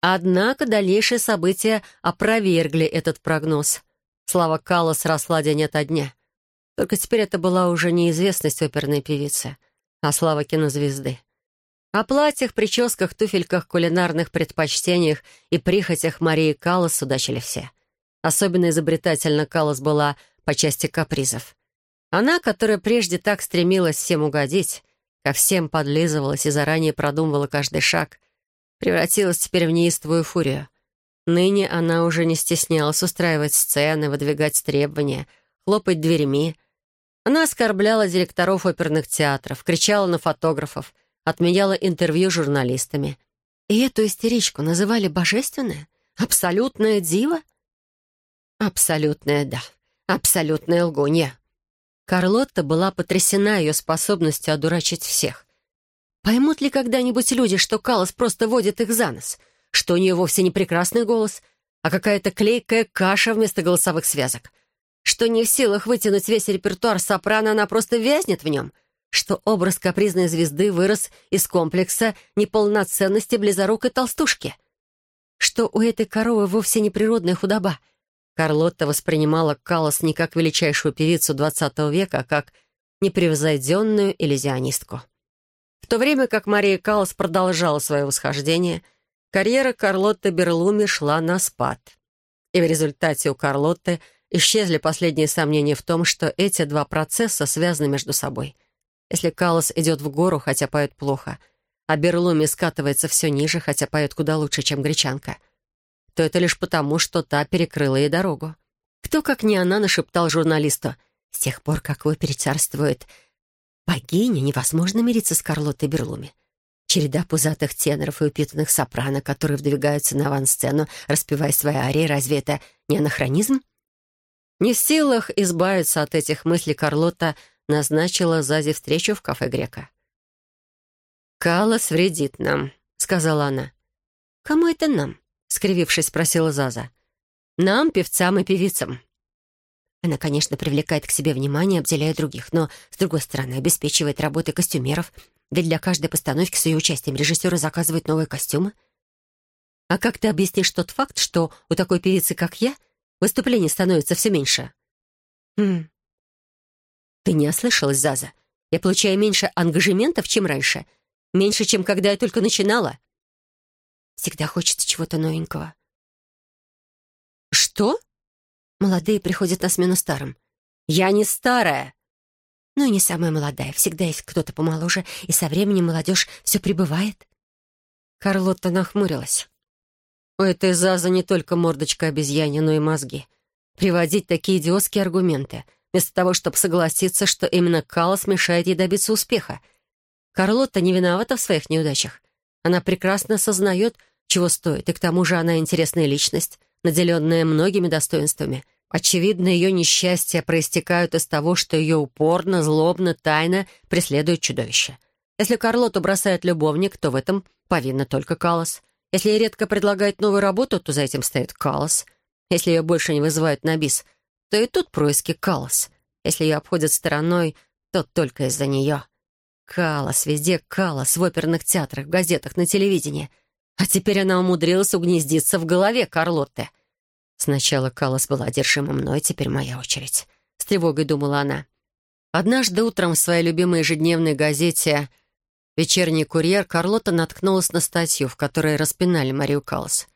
Однако дальнейшие события опровергли этот прогноз. Слава Каллас росла день ото дня. Только теперь это была уже неизвестность оперной певицы, а слава кинозвезды. О платьях, прическах, туфельках, кулинарных предпочтениях и прихотях Марии Каллас судачили все. Особенно изобретательна Каллас была по части капризов. Она, которая прежде так стремилась всем угодить, ко всем подлизывалась и заранее продумывала каждый шаг, превратилась теперь в неистовую фурию. Ныне она уже не стеснялась устраивать сцены, выдвигать требования, хлопать дверьми. Она оскорбляла директоров оперных театров, кричала на фотографов, отменяла интервью с журналистами. И эту истеричку называли божественная? Абсолютная дива? Абсолютная, да. Абсолютная лгунья. Карлотта была потрясена ее способностью одурачить всех. Поймут ли когда-нибудь люди, что Калос просто водит их за нос? Что у нее вовсе не прекрасный голос, а какая-то клейкая каша вместо голосовых связок? Что не в силах вытянуть весь репертуар сопрано, она просто вязнет в нем? Что образ капризной звезды вырос из комплекса неполноценности близорукой толстушки? Что у этой коровы вовсе не природная худоба? Карлотта воспринимала Калос не как величайшую певицу XX века, а как непревзойденную иллюзионистку. То время как Мария Каллас продолжала свое восхождение, карьера Карлотты Берлуми шла на спад. И в результате у Карлотты исчезли последние сомнения в том, что эти два процесса связаны между собой. Если Каллас идет в гору, хотя поет плохо, а Берлуми скатывается все ниже, хотя поет куда лучше, чем гречанка, то это лишь потому, что та перекрыла ей дорогу. Кто, как не она, нашептал журналисту, «С тех пор, как вы перецарствует Богиня невозможно мириться с Карлоттой Берлуми. Череда пузатых теноров и упитанных сопрано, которые вдвигаются на авансцену, распевая свои арии, разве это не анахронизм? Не в силах избавиться от этих мыслей, Карлотта назначила Зазе встречу в кафе Грека. «Калос вредит нам», — сказала она. «Кому это нам?» — скривившись, спросила Заза. «Нам, певцам и певицам». Она, конечно, привлекает к себе внимание, обделяя других, но, с другой стороны, обеспечивает работой костюмеров, ведь для каждой постановки с ее участием режиссеры заказывают новые костюмы. А как ты объяснишь тот факт, что у такой певицы, как я, выступлений становится все меньше? Хм. Ты не ослышалась, Заза? Я получаю меньше ангажементов, чем раньше. Меньше, чем когда я только начинала. Всегда хочется чего-то новенького. Что? Молодые приходят на смену старым. Я не старая. Ну и не самая молодая. Всегда есть кто-то помоложе, и со временем молодежь все прибывает. Карлотта нахмурилась. У этой Заза не только мордочка обезьяни, но и мозги. Приводить такие идиотские аргументы, вместо того, чтобы согласиться, что именно Калос мешает ей добиться успеха. Карлотта не виновата в своих неудачах. Она прекрасно сознает, чего стоит, и к тому же она интересная личность, наделенная многими достоинствами. Очевидно, ее несчастья проистекают из того, что ее упорно, злобно, тайно преследует чудовище. Если Карлоту бросает любовник, то в этом повинна только Калос. Если ей редко предлагают новую работу, то за этим стоит Калос. Если ее больше не вызывают на бис, то и тут происки Калос. Если ее обходят стороной, то только из-за нее. Калос, везде Калос, в оперных театрах, в газетах, на телевидении. А теперь она умудрилась угнездиться в голове Карлотты. Сначала Калос была одержима мной, теперь моя очередь. С тревогой думала она. Однажды утром в своей любимой ежедневной газете «Вечерний курьер» Карлотта наткнулась на статью, в которой распинали Марию Калос.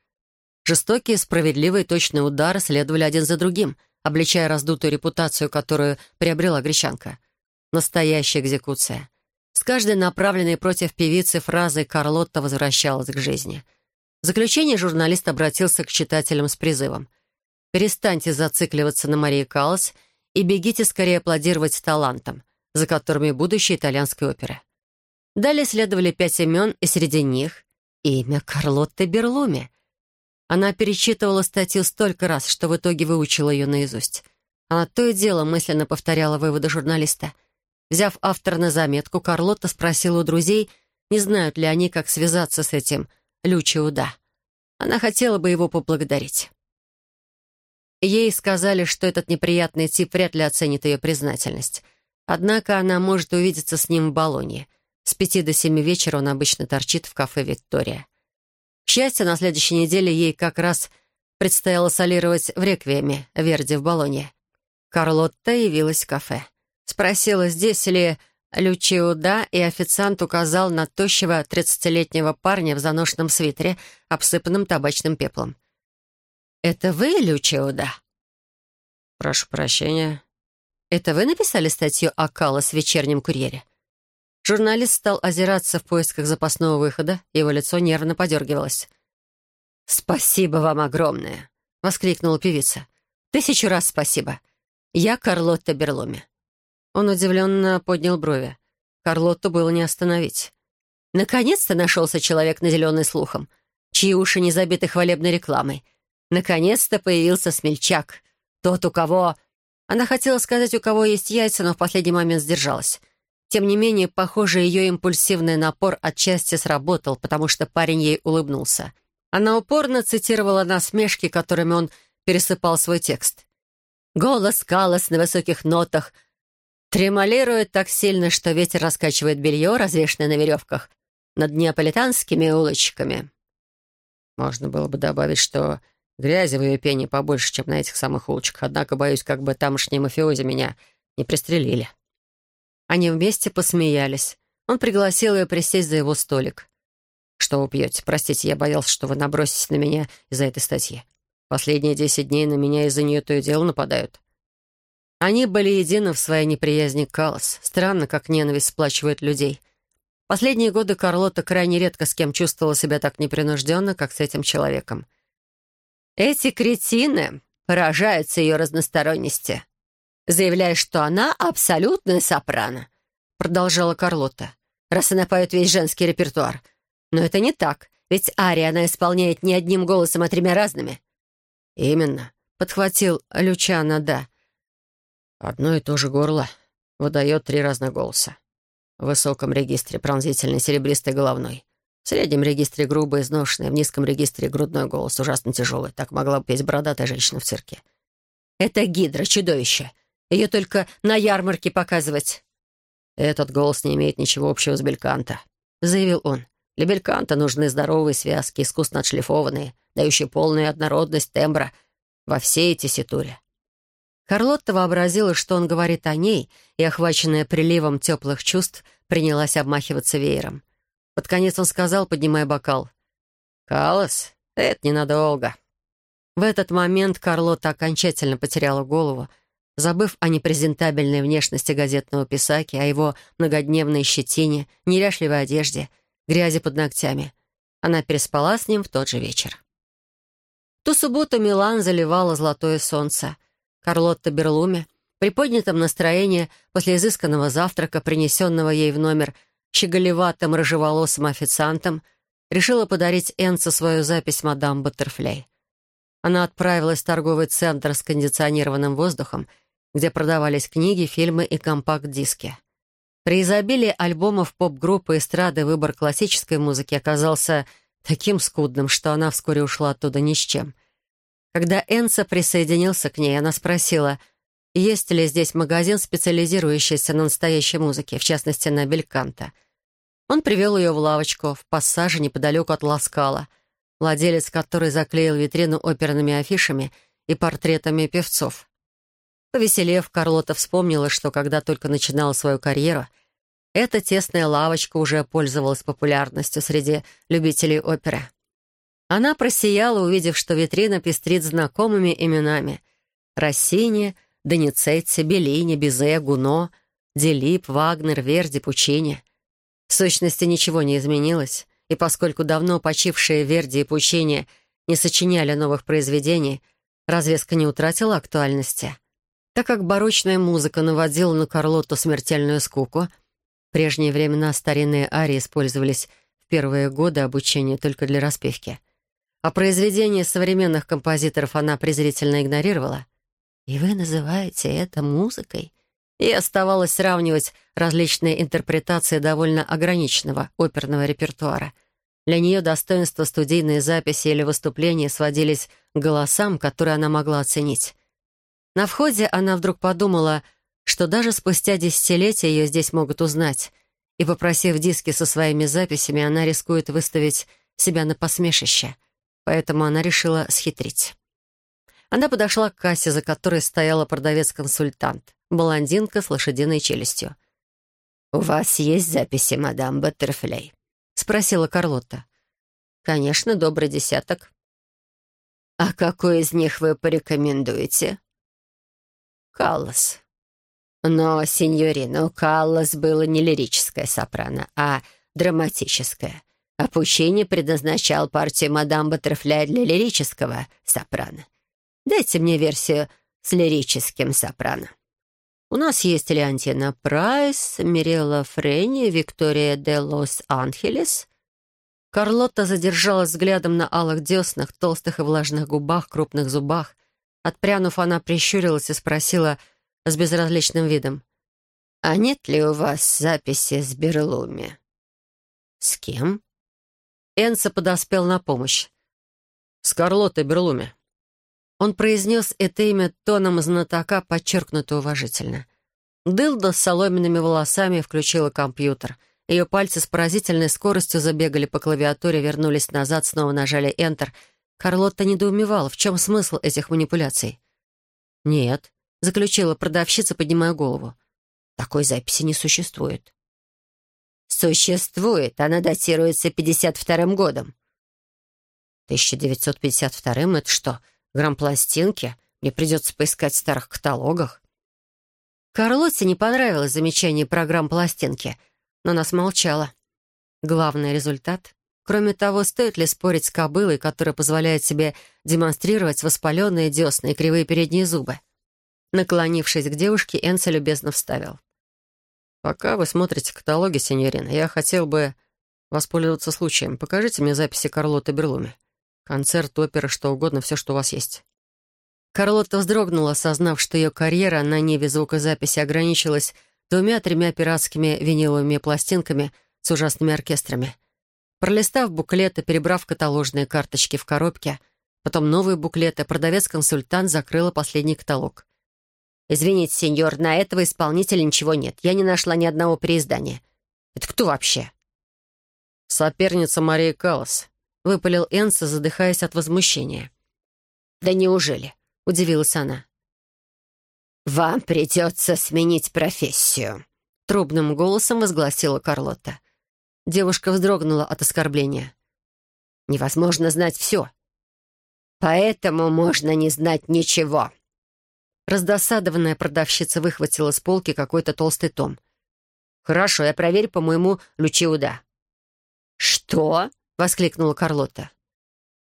Жестокие, справедливые, точные удары следовали один за другим, обличая раздутую репутацию, которую приобрела гречанка. Настоящая экзекуция. С каждой направленной против певицы фразой Карлотта возвращалась к жизни. В заключение журналист обратился к читателям с призывом. «Перестаньте зацикливаться на Марии Каллас и бегите скорее аплодировать талантам, за которыми будущее итальянской оперы». Далее следовали пять имен, и среди них имя Карлотты Берлуми. Она перечитывала статью столько раз, что в итоге выучила ее наизусть. Она то и дело мысленно повторяла выводы журналиста — Взяв автора на заметку, Карлотта спросила у друзей, не знают ли они, как связаться с этим Лючиуда. Она хотела бы его поблагодарить. Ей сказали, что этот неприятный тип вряд ли оценит ее признательность. Однако она может увидеться с ним в Болонье. С пяти до семи вечера он обычно торчит в кафе «Виктория». К счастью, на следующей неделе ей как раз предстояло солировать в реквиеме Верди в Болонье. Карлотта явилась в кафе. Спросила, здесь ли Лючиуда, и официант указал на тощего тридцатилетнего парня в заношенном свитере, обсыпанном табачным пеплом. «Это вы, Лючиуда?» «Прошу прощения». «Это вы написали статью о Каллас в вечернем курьере?» Журналист стал озираться в поисках запасного выхода, его лицо нервно подергивалось. «Спасибо вам огромное!» — воскликнула певица. «Тысячу раз спасибо. Я Карлотта Берломи». Он удивленно поднял брови. Карлотту было не остановить. Наконец-то нашелся человек, наделенный слухом, чьи уши не забиты хвалебной рекламой. Наконец-то появился смельчак. Тот, у кого... Она хотела сказать, у кого есть яйца, но в последний момент сдержалась. Тем не менее, похоже, ее импульсивный напор отчасти сработал, потому что парень ей улыбнулся. Она упорно цитировала насмешки, которыми он пересыпал свой текст. «Голос Калос на высоких нотах тремолирует так сильно, что ветер раскачивает белье, развешенное на веревках, над неаполитанскими улочками». Можно было бы добавить, что грязи в ее пене побольше, чем на этих самых улочках, однако, боюсь, как бы тамошние мафиози меня не пристрелили. Они вместе посмеялись. Он пригласил ее присесть за его столик. «Что вы пьете? Простите, я боялся, что вы наброситесь на меня из-за этой статьи. Последние десять дней на меня из-за нее то и дело нападают». Они были едины в своей неприязни к Калос. Странно, как ненависть сплачивает людей. Последние годы Карлота крайне редко с кем чувствовала себя так непринужденно, как с этим человеком. «Эти кретины поражаются ее разносторонности», заявляя, что она абсолютная сопрано», — продолжала Карлота, «раз она поет весь женский репертуар. Но это не так, ведь ария она исполняет не одним голосом, а тремя разными». «Именно», — подхватил Лючана, да. «Одно и то же горло выдает три разных голоса. В высоком регистре пронзительный серебристый головной. В среднем регистре грубый, изношенный, в низком регистре грудной голос, ужасно тяжелый. Так могла бы петь бородатая женщина в цирке. «Это гидра, чудовище!» Ее только на ярмарке показывать». «Этот голос не имеет ничего общего с бельканто», — заявил он. «Для бельканто нужны здоровые связки, искусно отшлифованные, дающие полную однородность тембра во всей тесситуре». Карлотта вообразила, что он говорит о ней, и, охваченная приливом теплых чувств, принялась обмахиваться веером. Под конец он сказал, поднимая бокал. «Калос, это ненадолго». В этот момент Карлотта окончательно потеряла голову, забыв о непрезентабельной внешности газетного писаки, о его многодневной щетине, неряшливой одежде, грязи под ногтями. Она переспала с ним в тот же вечер. В ту субботу Милан заливало золотое солнце. Карлотта Берлуме, при поднятом настроении после изысканного завтрака, принесенного ей в номер щеголеватым рыжеволосым официантом, решила подарить Энцу свою запись «Мадам Баттерфляй». Она отправилась в торговый центр с кондиционированным воздухом — где продавались книги, фильмы и компакт-диски. При изобилии альбомов поп-группы эстрады выбор классической музыки оказался таким скудным, что она вскоре ушла оттуда ни с чем. Когда Энса присоединился к ней, она спросила, есть ли здесь магазин, специализирующийся на настоящей музыке, в частности, на бельканто. Он привел ее в лавочку в пассаже неподалеку от Ласкала, владелец которой заклеил витрину оперными афишами и портретами певцов. Повеселев, Карлота вспомнила, что когда только начинала свою карьеру, эта тесная лавочка уже пользовалась популярностью среди любителей оперы. Она просияла, увидев, что витрина пестрит знакомыми именами. Россини, Доницетти, Беллини, Бизе, Гуно, Делип, Вагнер, Верди, Пучини. В сущности, ничего не изменилось, и поскольку давно почившие Верди и Пучини не сочиняли новых произведений, развеска не утратила актуальности. Так как барочная музыка наводила на Карлотту смертельную скуку, в прежние времена старинные арии использовались в первые годы обучения только для распевки. А произведения современных композиторов она презрительно игнорировала. «И вы называете это музыкой?» И оставалось сравнивать различные интерпретации довольно ограниченного оперного репертуара. Для нее достоинства студийной записи или выступления сводились к голосам, которые она могла оценить. На входе она вдруг подумала, что даже спустя десятилетия ее здесь могут узнать, и, попросив диски со своими записями, она рискует выставить себя на посмешище, поэтому она решила схитрить. Она подошла к кассе, за которой стояла продавец-консультант, блондинка с лошадиной челюстью. «У вас есть записи, мадам Баттерфлей?» — спросила Карлотта. «Конечно, добрый десяток». «А какой из них вы порекомендуете?» «Каллас». «Но, сеньорина, у Каллас было не лирическое сопрано, а драматическое. Пучини предназначал партию мадам Баттерфляй для лирического сопрано. Дайте мне версию с лирическим сопрано». У нас есть Леонтина Прайс, Мирелла Френи, Виктория де Лос-Анхелес. Карлотта задержалась взглядом на алых деснах, толстых и влажных губах, крупных зубах. Отпрянув, она прищурилась и спросила с безразличным видом. «А нет ли у вас записи с Берлуми?» «С кем?» Энса подоспел на помощь. «С Карлоттой Берлуми». Он произнес это имя тоном знатока подчеркнуто уважительно. Дылда с соломенными волосами включила компьютер. Ее пальцы с поразительной скоростью забегали по клавиатуре, вернулись назад, снова нажали Enter. Карлотта недоумевала, в чем смысл этих манипуляций. «Нет», — заключила продавщица, поднимая голову. «Такой записи не существует». «Существует. Она датируется 52-м годом». «1952-м — это что, Грампластинки? Мне придется поискать в старых каталогах. Карлотте не понравилось замечание про грампластинки, но она смолчала. Главный результат. Кроме того, стоит ли спорить с кобылой, которая позволяет себе демонстрировать воспаленные десны и кривые передние зубы? Наклонившись к девушке, Энса любезно вставил. «Пока вы смотрите каталоги, сеньорина, я хотел бы воспользоваться случаем. Покажите мне записи Карлоты Берлуми. Концерт, опера, что угодно, все, что у вас есть». Карлотта вздрогнула, осознав, что ее карьера на ниве звукозаписи ограничилась двумя-тремя пиратскими виниловыми пластинками с ужасными оркестрами. Пролистав буклеты, перебрав каталожные карточки в коробке, потом новые буклеты, продавец-консультант закрыла последний каталог. «Извините, сеньор, на этого исполнителя ничего нет. Я не нашла ни одного переиздания. Это кто вообще?» «Соперница Марии Каллас», — выпалил Энса, задыхаясь от возмущения. «Да неужели?» — удивилась она. «Вам придется сменить профессию», — трубным голосом возгласила Карлотта. Девушка вздрогнула от оскорбления. «Невозможно знать все. Поэтому можно не знать ничего». Раздосадованная продавщица выхватила с полки какой-то толстый том. «Хорошо, я проверю по моему Лючиуда». «Что?» — воскликнула Карлотта.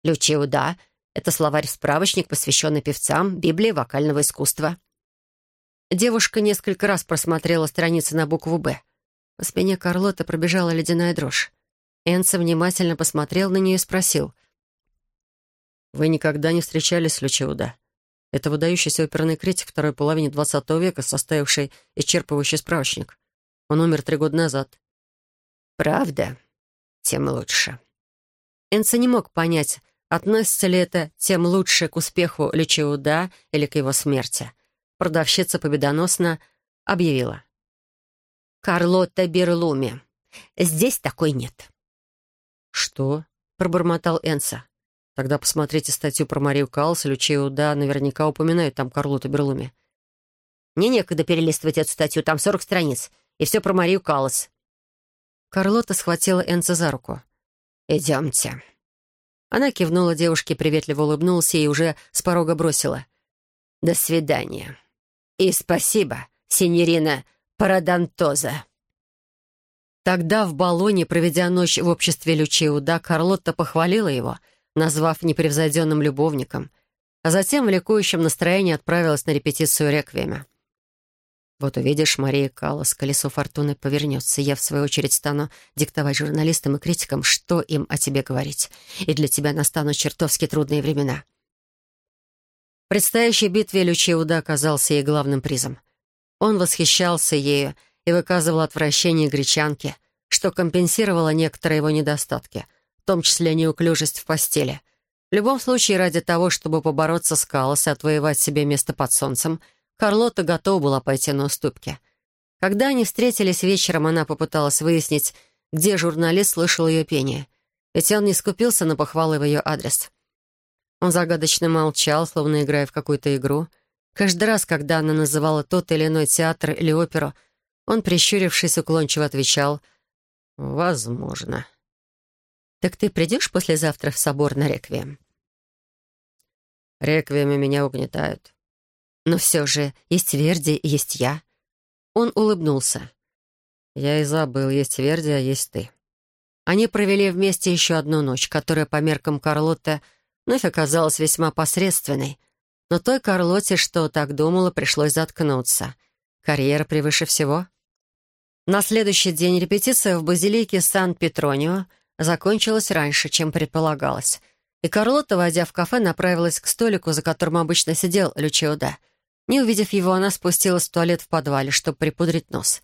«Лючиуда — это словарь-справочник, посвященный певцам Библии вокального искусства». Девушка несколько раз просмотрела страницы на букву «Б». По спине Карлотты пробежала ледяная дрожь. Энса внимательно посмотрел на нее и спросил. «Вы никогда не встречались с Лючиуда? Это выдающийся оперный критик второй половины XX века, составивший исчерпывающий справочник. Он умер три года назад». «Правда? Тем лучше». Энса не мог понять, относится ли это тем лучше к успеху Личиуда или к его смерти. Продавщица победоносно объявила. «Карлотта Берлуми. Здесь такой нет». «Что?» — пробормотал Энса. «Тогда посмотрите статью про Марию Каллас, Лючиуда наверняка упоминают там Карлоту Берлуми». «Мне некогда перелистывать эту статью, там сорок страниц, и все про Марию Каллас». Карлота схватила Энса за руку. «Идемте». Она кивнула девушке, приветливо улыбнулась и уже с порога бросила. «До свидания. И спасибо, синьорина Парадантоза». Тогда в баллоне, проведя ночь в обществе Лючиуда, Карлотта похвалила его, назвав непревзойденным любовником, а затем в ликующем настроении отправилась на репетицию реквиема. Вот увидишь, Мария Каллас, колесо фортуны повернется. Я, в свою очередь, стану диктовать журналистам и критикам, что им о тебе говорить. И для тебя настанут чертовски трудные времена. В предстоящей битве Лючиуда оказался ей главным призом. Он восхищался ею и выказывал отвращение гречанке, что компенсировало некоторые его недостатки, в том числе неуклюжесть в постели. В любом случае, ради того, чтобы побороться с Каллас и отвоевать себе место под солнцем — Карлота готова была пойти на уступки. Когда они встретились вечером, она попыталась выяснить, где журналист слышал ее пение. Ведь он не скупился на похвалы в ее адрес. Он загадочно молчал, словно играя в какую-то игру. Каждый раз, когда она называла тот или иной театр или оперу, он, прищурившись, уклончиво отвечал «Возможно». «Так ты придешь послезавтра в собор на реквием?» «Реквиемы меня угнетают». «Но все же есть Верди и есть я». Он улыбнулся. «Я и забыл, есть Верди, а есть ты». Они провели вместе еще одну ночь, которая по меркам Карлотты вновь оказалась весьма посредственной. Но той Карлотте, что так думала, пришлось заткнуться. Карьера превыше всего. На следующий день репетиция в базилике Сан-Петронио закончилась раньше, чем предполагалось. И Карлотта, войдя в кафе, направилась к столику, за которым обычно сидел Лючиуда. Не увидев его, она спустилась в туалет в подвале, чтобы припудрить нос.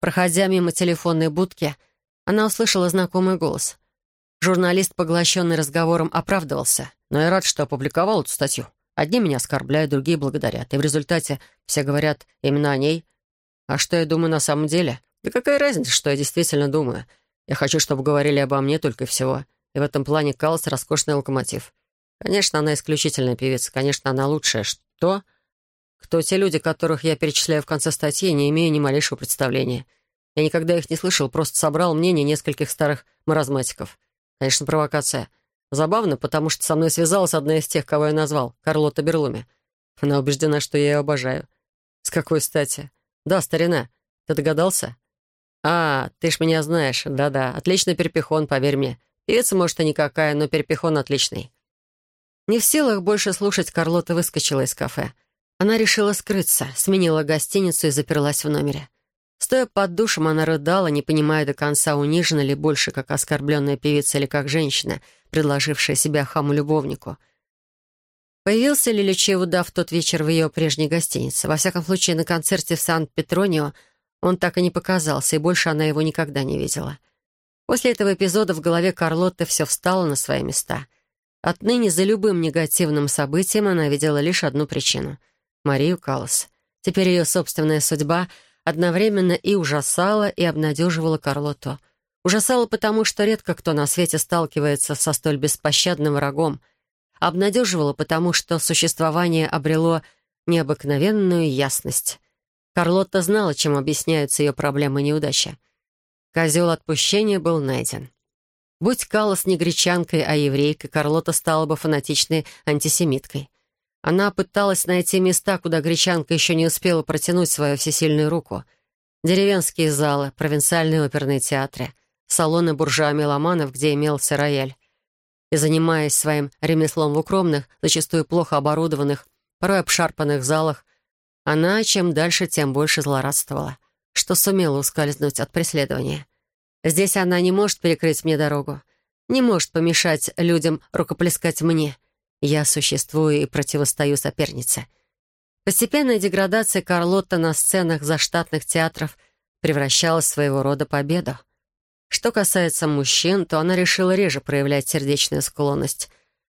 Проходя мимо телефонной будки, она услышала знакомый голос. Журналист, поглощенный разговором, оправдывался. «Но я рад, что опубликовал эту статью. Одни меня оскорбляют, другие благодарят. И в результате все говорят именно о ней. А что я думаю на самом деле? Да какая разница, что я действительно думаю? Я хочу, чтобы говорили обо мне только и всего. И в этом плане Калс — роскошный локомотив. Конечно, она исключительная певица. Конечно, она лучшая. Что? Кто те люди, которых я перечисляю в конце статьи, не имею ни малейшего представления. Я никогда их не слышал, просто собрал мнение нескольких старых маразматиков. Конечно, провокация. Забавно, потому что со мной связалась одна из тех, кого я назвал, Карлотта Берлуми. Она убеждена, что я ее обожаю. С какой стати? Да, старина, ты догадался? А, ты ж меня знаешь. Да-да, отличный перепихон, поверь мне. Певица, может, и никакая, но перепихон отличный. Не в силах больше слушать, Карлота выскочила из кафе. Она решила скрыться, сменила гостиницу и заперлась в номере. Стоя под душем, она рыдала, не понимая до конца, унижена ли больше, как оскорбленная певица или как женщина, предложившая себя хаму-любовнику. Появился ли Лючевуда в тот вечер в ее прежней гостинице? Во всяком случае, на концерте в Сан-Петронио он так и не показался, и больше она его никогда не видела. После этого эпизода в голове Карлотты все встало на свои места. Отныне за любым негативным событием она видела лишь одну причину — Марию Каллас. Теперь ее собственная судьба — одновременно и ужасала, и обнадеживала Карлоту. Ужасала потому, что редко кто на свете сталкивается со столь беспощадным врагом. Обнадеживала потому, что существование обрело необыкновенную ясность. Карлотта знала, чем объясняются ее проблемы и неудачи. Козел отпущения был найден. Будь Каллас не гречанкой, а еврейкой, Карлота стала бы фанатичной антисемиткой. Она пыталась найти места, куда гречанка еще не успела протянуть свою всесильную руку. Деревенские залы, провинциальные оперные театры, салоны буржуа-меломанов, где имелся рояль. И занимаясь своим ремеслом в укромных, зачастую плохо оборудованных, порой обшарпанных залах, она чем дальше, тем больше злорадствовала, что сумела ускользнуть от преследования. Здесь она не может перекрыть мне дорогу, не может помешать людям рукоплескать мне — я существую и противостою сопернице. Постепенная деградация Карлотта на сценах заштатных театров превращалась в своего рода победу. Что касается мужчин, то она решила реже проявлять сердечную склонность,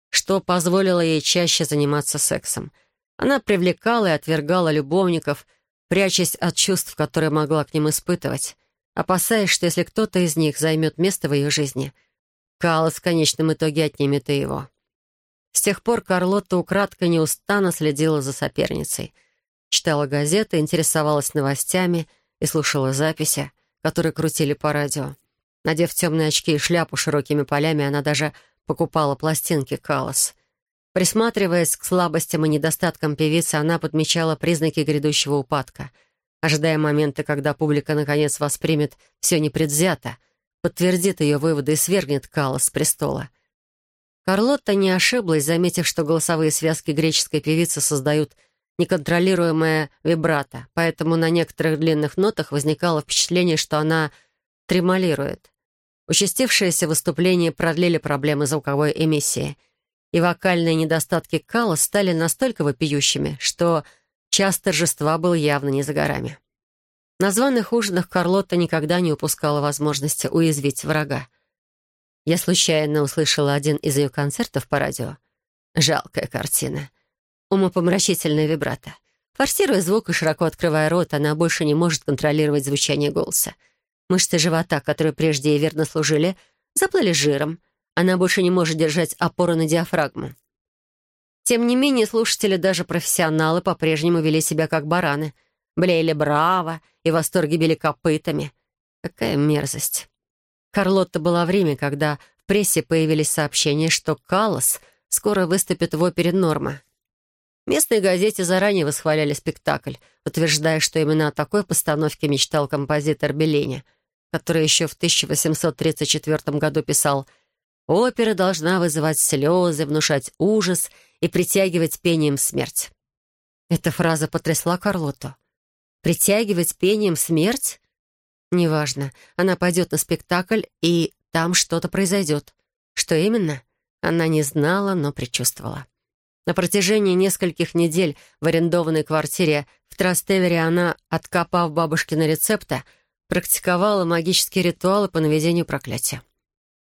что позволило ей чаще заниматься сексом. Она привлекала и отвергала любовников, прячась от чувств, которые могла к ним испытывать, опасаясь, что если кто-то из них займет место в ее жизни, Каллас в конечном итоге отнимет и его. С тех пор Карлотта украдкой неустанно следила за соперницей. Читала газеты, интересовалась новостями и слушала записи, которые крутили по радио. Надев темные очки и шляпу широкими полями, она даже покупала пластинки «Калос». Присматриваясь к слабостям и недостаткам певицы, она подмечала признаки грядущего упадка, ожидая момента, когда публика наконец воспримет все непредвзято, подтвердит ее выводы и свергнет Калос с престола — Карлотта не ошиблась, заметив, что голосовые связки греческой певицы создают неконтролируемое вибрато, поэтому на некоторых длинных нотах возникало впечатление, что она тремолирует. Участившиеся выступления продлили проблемы звуковой эмиссии, и вокальные недостатки Кала стали настолько вопиющими, что час торжества был явно не за горами. На званых ужинах Карлотта никогда не упускала возможности уязвить врага. Я случайно услышала один из ее концертов по радио. Жалкая картина. Умопомрачительная вибрато. Форсируя звук и широко открывая рот, она больше не может контролировать звучание голоса. Мышцы живота, которые прежде ей верно служили, заплыли жиром. Она больше не может держать опору на диафрагму. Тем не менее, слушатели, даже профессионалы, по-прежнему вели себя как бараны. Блеяли браво и в восторге били копытами. Какая мерзость. Карлотта была в Риме, когда в прессе появились сообщения, что Каллас скоро выступит в опере «Норма». В местной газете заранее восхваляли спектакль, утверждая, что именно о такой постановке мечтал композитор Беллини, который еще в 1834 году писал «Опера должна вызывать слезы, внушать ужас и притягивать пением смерть». Эта фраза потрясла Карлоту. «Притягивать пением смерть?» Неважно, она пойдет на спектакль, и там что-то произойдет. Что именно? Она не знала, но предчувствовала. На протяжении нескольких недель в арендованной квартире в Трастевере она, откопав бабушкины рецепта, практиковала магические ритуалы по наведению проклятия.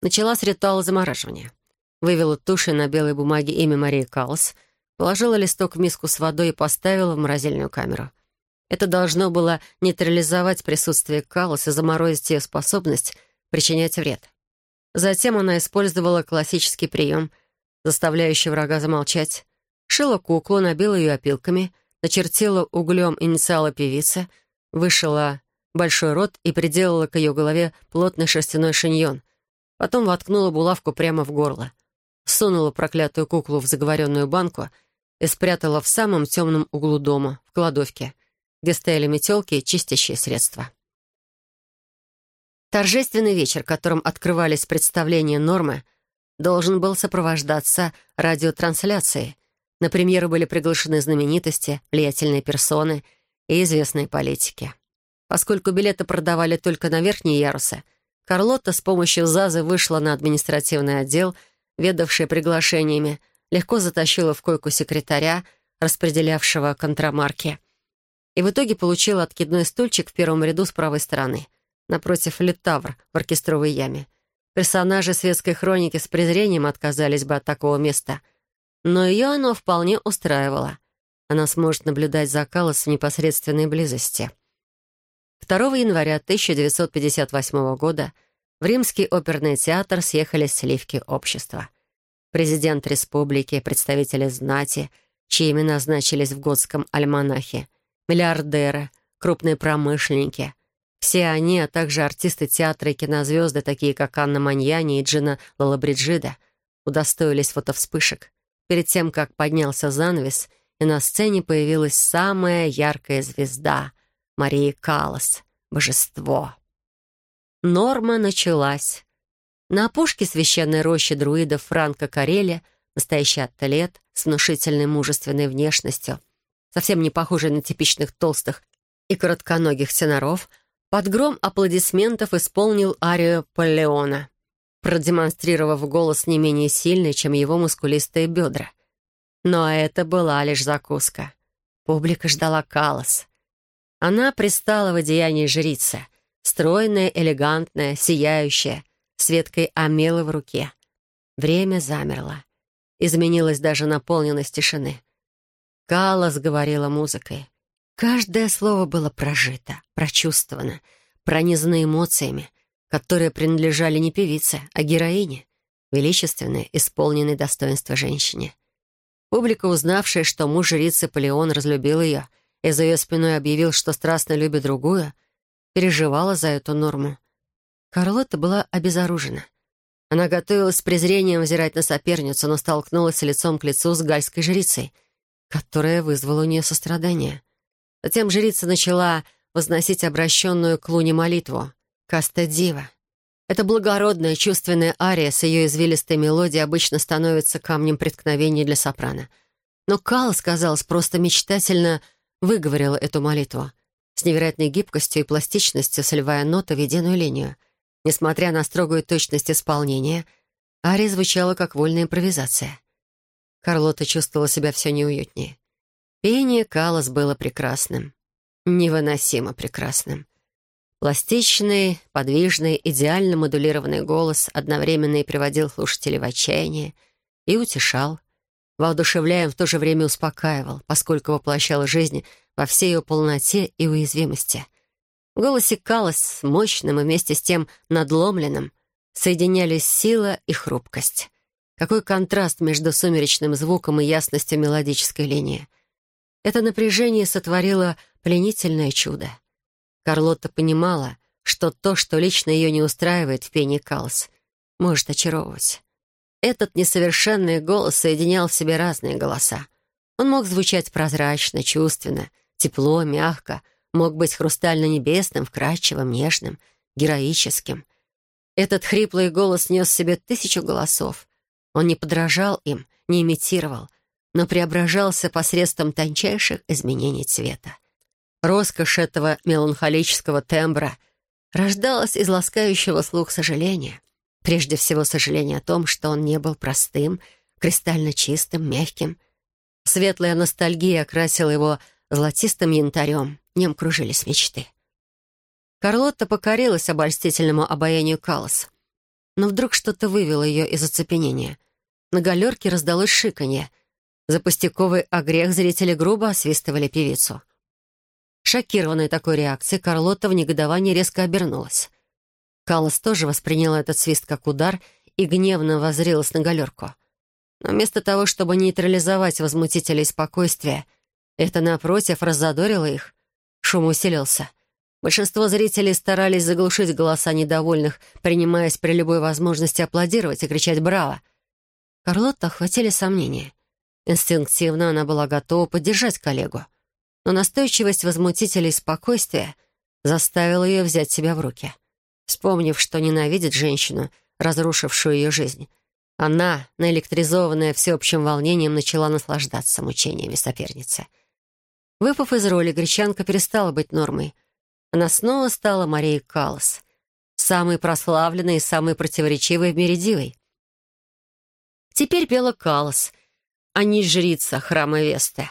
Начала с ритуала замораживания. Вывела туши на белой бумаге имя Марии Каллас, положила листок в миску с водой и поставила в морозильную камеру — это должно было нейтрализовать присутствие Каллас и заморозить ее способность причинять вред. Затем она использовала классический прием, заставляющий врага замолчать, шила куклу, набила ее опилками, начертила углем инициалы певицы, вышила большой рот и приделала к ее голове плотный шерстяной шиньон. Потом воткнула булавку прямо в горло, сунула проклятую куклу в заговоренную банку и спрятала в самом темном углу дома, в кладовке — где стояли метелки и чистящие средства. Торжественный вечер, которым открывались представления нормы, должен был сопровождаться радиотрансляцией. На премьеру были приглашены знаменитости, влиятельные персоны и известные политики. Поскольку билеты продавали только на верхние ярусы, Карлотта с помощью ЗАЗы вышла на административный отдел, ведавший приглашениями, легко затащила в койку секретаря, распределявшего контрамарки — и в итоге получила откидной стульчик в первом ряду с правой стороны, напротив литавр в оркестровой яме. Персонажи светской хроники с презрением отказались бы от такого места, но ее оно вполне устраивало. Она сможет наблюдать за Каллас в непосредственной близости. 2 января 1958 года в Римский оперный театр съехались сливки общества. Президент республики, представители знати, чьи имена значились в готском альманахе, миллиардеры, крупные промышленники. Все они, а также артисты театра и кинозвезды, такие как Анна Маньяни и Джина Лалабриджида, удостоились фотовспышек. Перед тем, как поднялся занавес, и на сцене появилась самая яркая звезда — Мария Калас, божество. Норма началась. На опушке священной рощи друидов Франка Кареля настоящий атлет с внушительной мужественной внешностью — совсем не похожий на типичных толстых и коротконогих теноров, под гром аплодисментов исполнил арию Полеона, продемонстрировав голос не менее сильный, чем его мускулистые бедра. Но это была лишь закуска. Публика ждала Калос. Она пристала в одеянии жрицы, стройная, элегантная, сияющая, с веткой амелы в руке. Время замерло. Изменилась даже наполненность тишины. Калас говорила музыкой. Каждое слово было прожито, прочувствовано, пронизано эмоциями, которые принадлежали не певице, а героине, величественной, исполненной достоинства женщине. Публика, узнавшая, что муж жрицы Полеон разлюбил ее и за ее спиной объявил, что страстно любит другую, переживала за эту норму. Карлотта была обезоружена. Она готовилась с презрением взирать на соперницу, но столкнулась лицом к лицу с гальской жрицей — которая вызвала у нее сострадание. Затем жрица начала возносить обращенную к луне молитву «Каста Дива». Эта благородная, чувственная ария с ее извилистой мелодией обычно становится камнем преткновения для сопрано. Но Калла, казалось, просто мечтательно выговорила эту молитву, с невероятной гибкостью и пластичностью сливая ноты в единую линию. Несмотря на строгую точность исполнения, ария звучала как вольная импровизация. Карлота чувствовала себя все неуютнее. Пение Калас было прекрасным. Невыносимо прекрасным. Пластичный, подвижный, идеально модулированный голос одновременно и приводил слушателей в отчаяние и утешал. Воодушевляя, в то же время успокаивал, поскольку воплощал жизнь во всей ее полноте и уязвимости. В голосе Калас, мощным и вместе с тем надломленным, соединялись сила и хрупкость. Какой контраст между сумеречным звуком и ясностью мелодической линии. Это напряжение сотворило пленительное чудо. Карлотта понимала, что то, что лично ее не устраивает в пении Калс, может очаровывать. Этот несовершенный голос соединял в себе разные голоса. Он мог звучать прозрачно, чувственно, тепло, мягко, мог быть хрустально-небесным, вкрадчивым, нежным, героическим. Этот хриплый голос нес в себе тысячу голосов. Он не подражал им, не имитировал, но преображался посредством тончайших изменений цвета. Роскошь этого меланхолического тембра рождалась из ласкающего слух сожаления. Прежде всего, сожаление о том, что он не был простым, кристально чистым, мягким. Светлая ностальгия окрасила его золотистым янтарем, нем кружились мечты. Карлотта покорилась обольстительному обаянию Калос. Но вдруг что-то вывело ее из оцепенения. На галерке раздалось шиканье. За пустяковый огрех зрители грубо освистывали певицу — Шокированная такой реакцией, Карлотта в негодовании резко обернулась. Каллас тоже восприняла этот свист как удар и гневно воззрелась на галерку. Но вместо того, чтобы нейтрализовать возмутителей спокойствия, это, напротив, раззадорило их. Шум усилился. Большинство зрителей старались заглушить голоса недовольных, принимаясь при любой возможности аплодировать и кричать «Браво!». Карлотта охватили сомнения. Инстинктивно она была готова поддержать коллегу но настойчивость возмутителей спокойствия заставила ее взять себя в руки. Вспомнив, что ненавидит женщину, разрушившую ее жизнь, она, наэлектризованная всеобщим волнением, начала наслаждаться мучениями соперницы. Выпав из роли, гречанка перестала быть нормой. Она снова стала Марией Каллас, самой прославленной и самой противоречивой в мире дивой. Теперь пела Каллас, а не жрица храма Весты.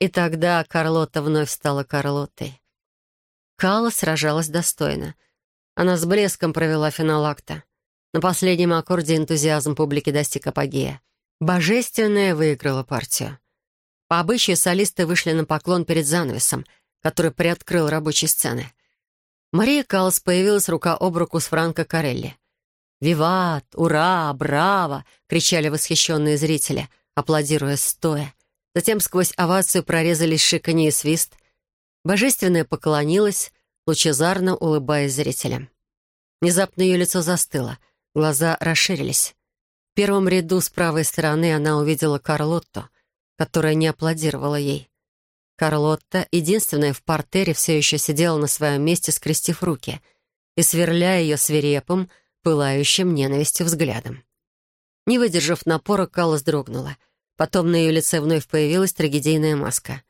И тогда Карлота вновь стала Карлотой. Кала сражалась достойно. Она с блеском провела финал акта. На последнем аккорде энтузиазм публики достиг апогея. Божественная выиграла партию. По обычаю солисты вышли на поклон перед занавесом, который приоткрыл рабочие сцены. Мария Каллас появилась рука об руку с Франко Карелли. «Виват! Ура! Браво!» — кричали восхищенные зрители, аплодируя стоя. Затем сквозь овацию прорезались шиканье и свист. Божественная поклонилась, лучезарно улыбаясь зрителям. Внезапно ее лицо застыло, глаза расширились. В первом ряду с правой стороны она увидела Карлотту, которая не аплодировала ей. Карлотта, единственная в портере, все еще сидела на своем месте, скрестив руки и сверляя ее свирепым, пылающим ненавистью взглядом. Не выдержав напора, Калла дрогнула — Потом на ее лице вновь появилась трагедийная маска.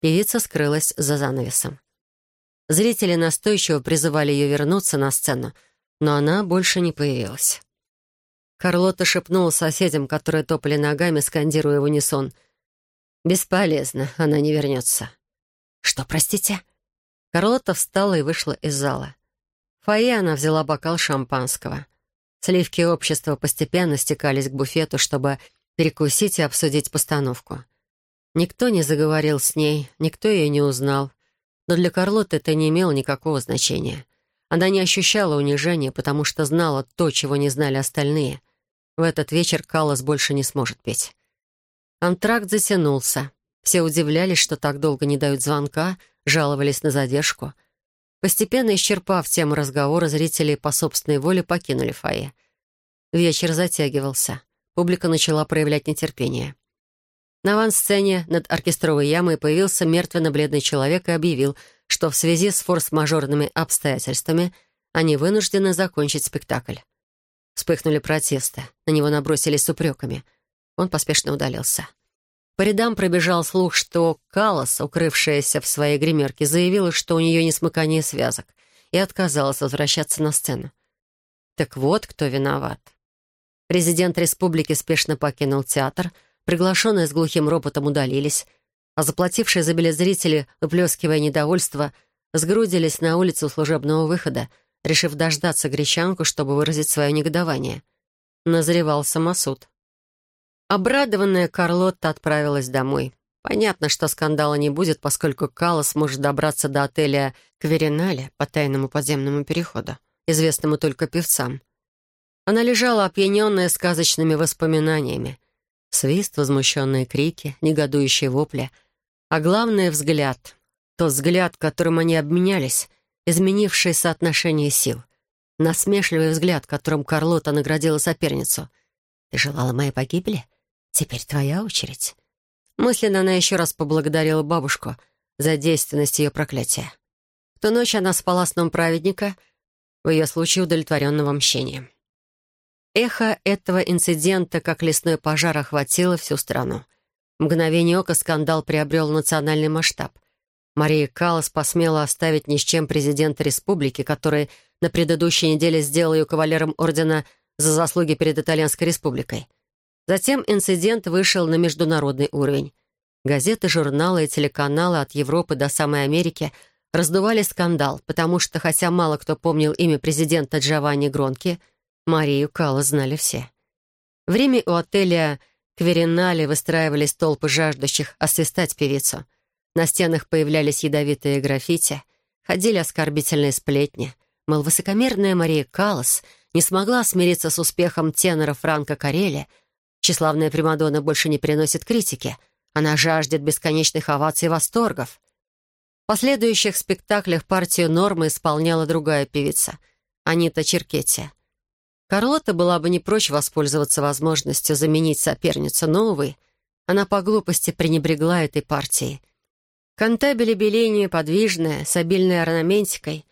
Певица скрылась за занавесом. Зрители настойчиво призывали ее вернуться на сцену, но она больше не появилась. Карлота шепнула соседям, которые топали ногами, скандируя в унисон. «Бесполезно, она не вернется». «Что, простите?» Карлота встала и вышла из зала. В она взяла бокал шампанского. Сливки общества постепенно стекались к буфету, чтобы перекусить и обсудить постановку. Никто не заговорил с ней, никто ее не узнал. Но для Карлотты это не имело никакого значения. Она не ощущала унижения, потому что знала то, чего не знали остальные. В этот вечер Каллас больше не сможет петь. Антракт затянулся. Все удивлялись, что так долго не дают звонка, жаловались на задержку. Постепенно исчерпав тему разговора, зрители по собственной воле покинули фойе. Вечер затягивался. Публика начала проявлять нетерпение. На авансцене над оркестровой ямой появился мертвенно-бледный человек и объявил, что в связи с форс-мажорными обстоятельствами они вынуждены закончить спектакль. Вспыхнули протесты, на него набросились с упреками. Он поспешно удалился. По рядам пробежал слух, что Калос, укрывшаяся в своей гримерке, заявила, что у нее не смыкание связок, и отказалась возвращаться на сцену. Так вот, кто виноват. Президент республики спешно покинул театр, приглашенные с глухим ропотом удалились, а заплатившие за билет зрители, выплескивая недовольство, сгрудились на улицу служебного выхода, решив дождаться гречанку, чтобы выразить свое негодование. Назревал самосуд. Обрадованная Карлотта отправилась домой. Понятно, что скандала не будет, поскольку Калла сможет добраться до отеля Кверинале по тайному подземному переходу, известному только певцам. Она лежала опьяненная сказочными воспоминаниями. Свист, возмущенные крики, негодующие вопли. А главное — взгляд. Тот взгляд, которым они обменялись, изменивший соотношение сил. Насмешливый взгляд, которым Карлота наградила соперницу. «Ты желала моей погибели? Теперь твоя очередь». Мысленно она еще раз поблагодарила бабушку за действенность ее проклятия. В ту ночь она спала сном праведника, в ее случае удовлетворенного мщением. Эхо этого инцидента, как лесной пожар, охватило всю страну. В мгновение ока скандал приобрел национальный масштаб. Мария Каллас посмела оставить ни с чем президента республики, который на предыдущей неделе сделал ее кавалером ордена за заслуги перед Итальянской республикой. Затем инцидент вышел на международный уровень. Газеты, журналы и телеканалы от Европы до самой Америки раздували скандал, потому что, хотя мало кто помнил имя президента Джованни Гронки, Марию Калла знали все. В Риме у отеля Кверинале выстраивались толпы жаждущих освистать певицу. На стенах появлялись ядовитые граффити, ходили оскорбительные сплетни. Мол, высокомерная Мария Каллас не смогла смириться с успехом тенора Франка Карелли. Тщеславная Примадонна больше не приносит критики. Она жаждет бесконечных оваций и восторгов. В последующих спектаклях партию Нормы исполняла другая певица — Анита Черкетти. Карлота была бы не прочь воспользоваться возможностью заменить соперницу, но, увы, она по глупости пренебрегла этой партией. Кантабели Беллини подвижная, с обильной орнаментикой,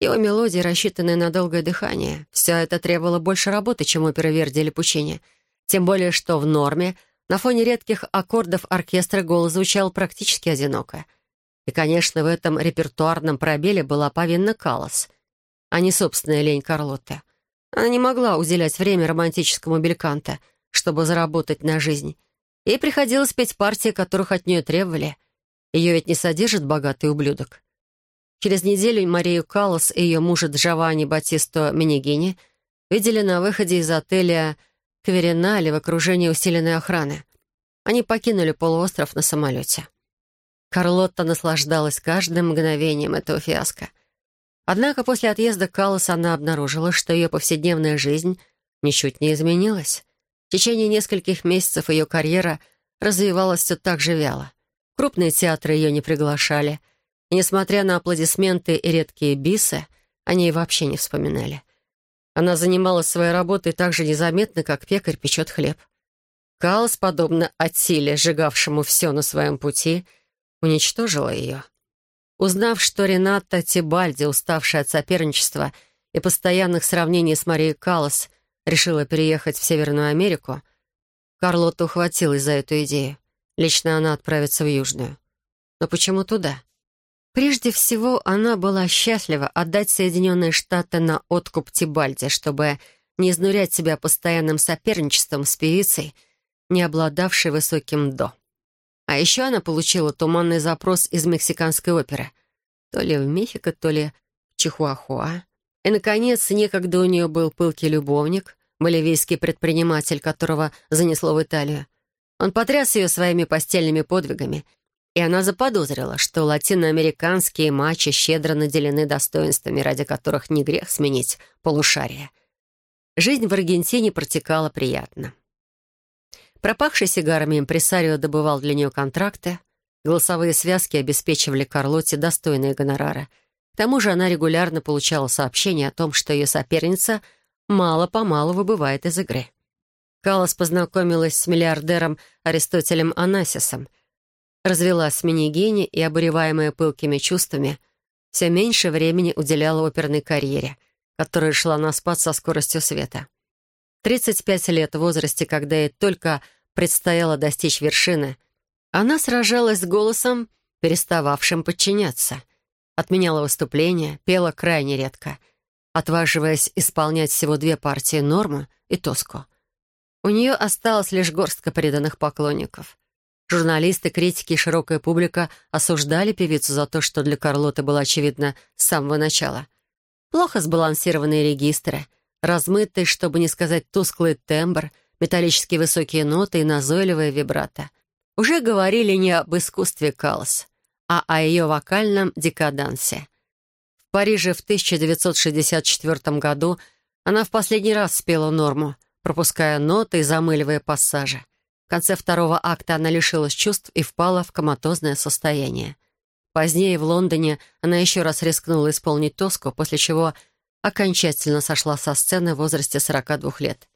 его мелодии, рассчитанные на долгое дыхание. Все это требовало больше работы, чем опера Верди или Пучини. Тем более, что в норме на фоне редких аккордов оркестра голос звучал практически одиноко. И, конечно, в этом репертуарном пробеле была повинна Калос, а не собственная лень Карлотты. Она не могла уделять время романтическому бельканте, чтобы заработать на жизнь. Ей приходилось петь партии, которых от нее требовали. Ее ведь не содержит богатый ублюдок. Через неделю Марию Каллас и ее мужа Джованни Батисто Менегини видели на выходе из отеля Кверинале в окружении усиленной охраны. Они покинули полуостров на самолете. Карлотта наслаждалась каждым мгновением этого фиаско. Однако после отъезда Каллас она обнаружила, что ее повседневная жизнь ничуть не изменилась. В течение нескольких месяцев ее карьера развивалась все так же вяло. Крупные театры ее не приглашали — и, несмотря на аплодисменты и редкие бисы, они и вообще не вспоминали. Она занималась своей работой так же незаметно, как пекарь печет хлеб. Каос, подобно Атиле, сжигавшему все на своем пути, уничтожила ее. Узнав, что Рената Тибальди, уставшая от соперничества и постоянных сравнений с Марией Калос, решила переехать в Северную Америку, Карлотта ухватилась за эту идею. Лично она отправится в Южную. Но почему туда? Прежде всего, она была счастлива отдать Соединенные Штаты на откуп Тибальди, чтобы не изнурять себя постоянным соперничеством с певицей, не обладавшей высоким «до». А еще она получила туманный запрос из мексиканской оперы. То ли в Мехико, то ли в Чихуахуа. И, наконец, некогда у нее был пылкий любовник, боливийский предприниматель, которого занесло в Италию. Он потряс ее своими постельными подвигами и она заподозрила, что латиноамериканские мачи щедро наделены достоинствами, ради которых не грех сменить полушарие. Жизнь в Аргентине протекала приятно. Пропахший сигарами импресарио добывал для нее контракты, голосовые связки обеспечивали Карлоте достойные гонорары. К тому же она регулярно получала сообщения о том, что ее соперница мало-помалу выбывает из игры. Каллас познакомилась с миллиардером Аристотелем Анасисом — развелась с Минигини и, обуреваемая пылкими чувствами, все меньше времени уделяла оперной карьере, которая шла на спад со скоростью света. 35 лет в возрасте, когда ей только предстояло достичь вершины, она сражалась с голосом, перестававшим подчиняться. Отменяла выступления, пела крайне редко, отваживаясь исполнять всего две партии нормы и тоску. У нее осталась лишь горстка преданных поклонников. Журналисты, критики и широкая публика осуждали певицу за то, что для Карлоты было очевидно с самого начала. Плохо сбалансированные регистры, размытый, чтобы не сказать тусклый тембр, металлические высокие ноты и назойливая вибрато. Уже говорили не об искусстве Калс, а о ее вокальном декадансе. В Париже в 1964 году Она в последний раз спела норму, пропуская ноты и замыливая пассажи. В конце второго акта она лишилась чувств и впала в коматозное состояние. Позднее в Лондоне она еще раз рискнула исполнить тоску, после чего окончательно сошла со сцены в возрасте 42 лет.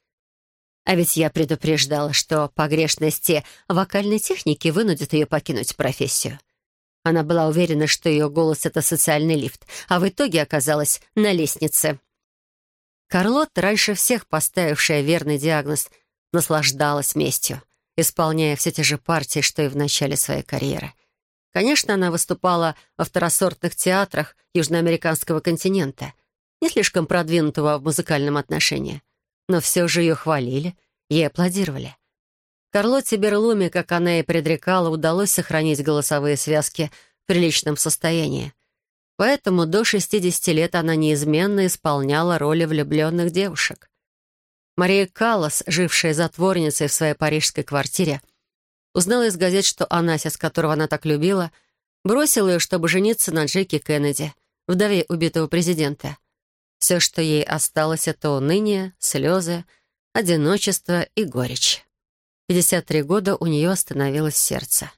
А ведь я предупреждала, что погрешности вокальной техники вынудят ее покинуть профессию. Она была уверена, что ее голос — это социальный лифт, а в итоге оказалась на лестнице. Карлотта, раньше всех поставившая верный диагноз, наслаждалась местью исполняя все те же партии, что и в начале своей карьеры. Конечно, она выступала во второсортных театрах южноамериканского континента, не слишком продвинутого в музыкальном отношении, но все же ее хвалили, ей аплодировали. Карлотте Берлуме, как она и предрекала, удалось сохранить голосовые связки в приличном состоянии. Поэтому до 60 лет она неизменно исполняла роли влюбленных девушек. Мария Каллас, жившая затворницей в своей парижской квартире, узнала из газет, что Анасис, которого она так любила, бросил ее, чтобы жениться на Джеки Кеннеди, вдове убитого президента. Все, что ей осталось, это уныние, слезы, одиночество и горечь. 53 года у нее остановилось сердце.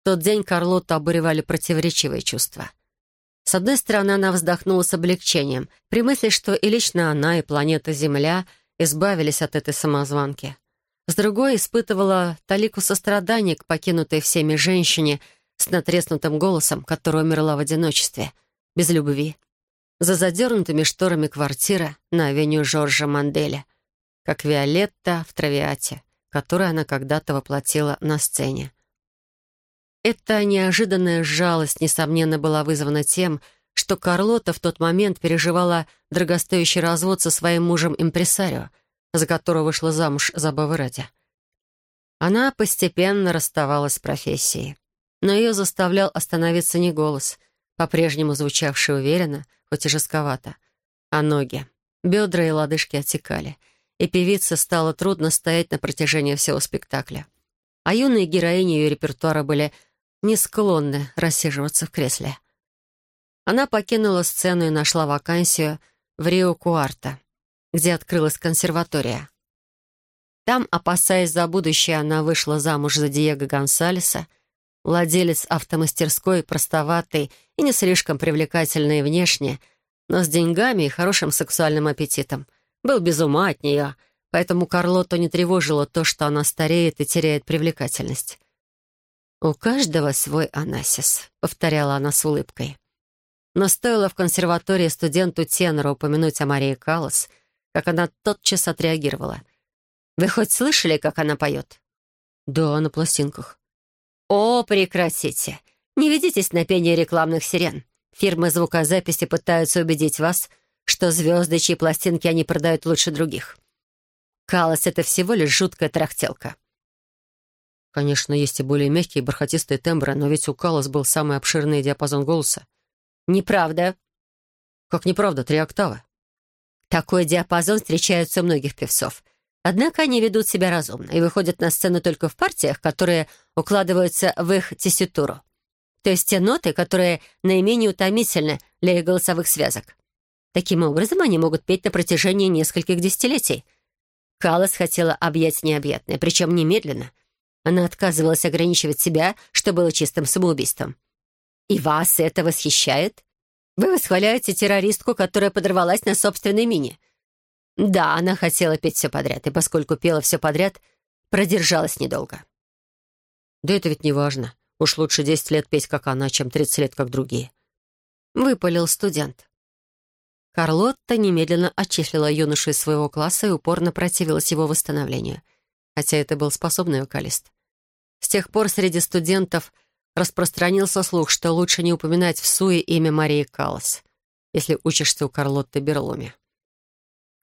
В тот день Карлотту обуревали противоречивые чувства. С одной стороны, она вздохнула с облегчением при мысли, что и лично она, и планета Земля — избавились от этой самозванки. С другой испытывала талику сострадания к покинутой всеми женщине с натреснутым голосом, которая умерла в одиночестве, без любви, за задернутыми шторами квартиры на авеню Жоржа Манделя, как Виолетта в Травиате, которую она когда-то воплотила на сцене. Эта неожиданная жалость, несомненно, была вызвана тем, что Карлота в тот момент переживала дорогостоящий развод со своим мужем-импресарио, за которого вышла замуж за ради. Она постепенно расставалась с профессией, но ее заставлял остановиться не голос, по-прежнему звучавший уверенно, хоть и жестковато, а ноги. Бедра и лодыжки отекали, и певице стало трудно стоять на протяжении всего спектакля. А юные героини ее репертуара были не склонны рассиживаться в кресле — она покинула сцену и нашла вакансию в Рио-Куарта, где открылась консерватория. Там, опасаясь за будущее, она вышла замуж за Диего Гонсалеса, владелец автомастерской, простоватый и не слишком привлекательный внешне, но с деньгами и хорошим сексуальным аппетитом. Был без ума от нее, поэтому Карлоту не тревожило то, что она стареет и теряет привлекательность. «У каждого свой анасис», — повторяла она с улыбкой. Но стоило в консерватории студенту тенора упомянуть о Марии Каллас, как она тотчас отреагировала. «Вы хоть слышали, как она поет?» «Да, на пластинках». «О, прекратите! Не ведитесь на пение рекламных сирен. Фирмы звукозаписи пытаются убедить вас, что звезды, чьи пластинки они продают лучше других. Каллас — это всего лишь жуткая трахтелка». Конечно, есть и более мягкие бархатистые тембры, но ведь у Каллас был самый обширный диапазон голоса. «Неправда». «Как неправда? Три октавы». Такой диапазон встречается у многих певцов. Однако они ведут себя разумно и выходят на сцену только в партиях, которые укладываются в их тесситуру. То есть те ноты, которые наименее утомительны для их голосовых связок. Таким образом, они могут петь на протяжении нескольких десятилетий. Каллас хотела объять необъятное, причем немедленно. Она отказывалась ограничивать себя, что было чистым самоубийством. И вас это восхищает? Вы восхваляете террористку, которая подорвалась на собственной мине. Да, она хотела петь все подряд, и поскольку пела все подряд, продержалась недолго. Да это ведь не важно. Уж лучше десять лет петь, как она, чем тридцать лет, как другие. Выпалил студент. Карлотта немедленно отчислила юношу из своего класса и упорно противилась его восстановлению, хотя это был способный вокалист. С тех пор среди студентов — распространился слух, что лучше не упоминать в суе имя Марии Каллас, если учишься у Карлотты Берломи.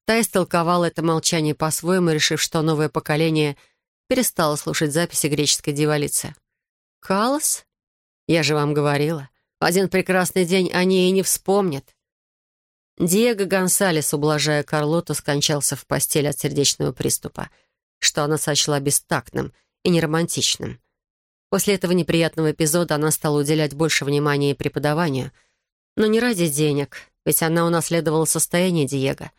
Та истолковала это молчание по-своему, решив, что новое поколение перестало слушать записи греческой дьяволицы. «Каллас? Я же вам говорила. В один прекрасный день они и не вспомнят». Диего Гонсалес, ублажая Карлоту, скончался в постели от сердечного приступа, что она сочла бестактным и неромантичным. После этого неприятного эпизода она стала уделять больше внимания и преподаванию. Но не ради денег, ведь она унаследовала состояние Диего.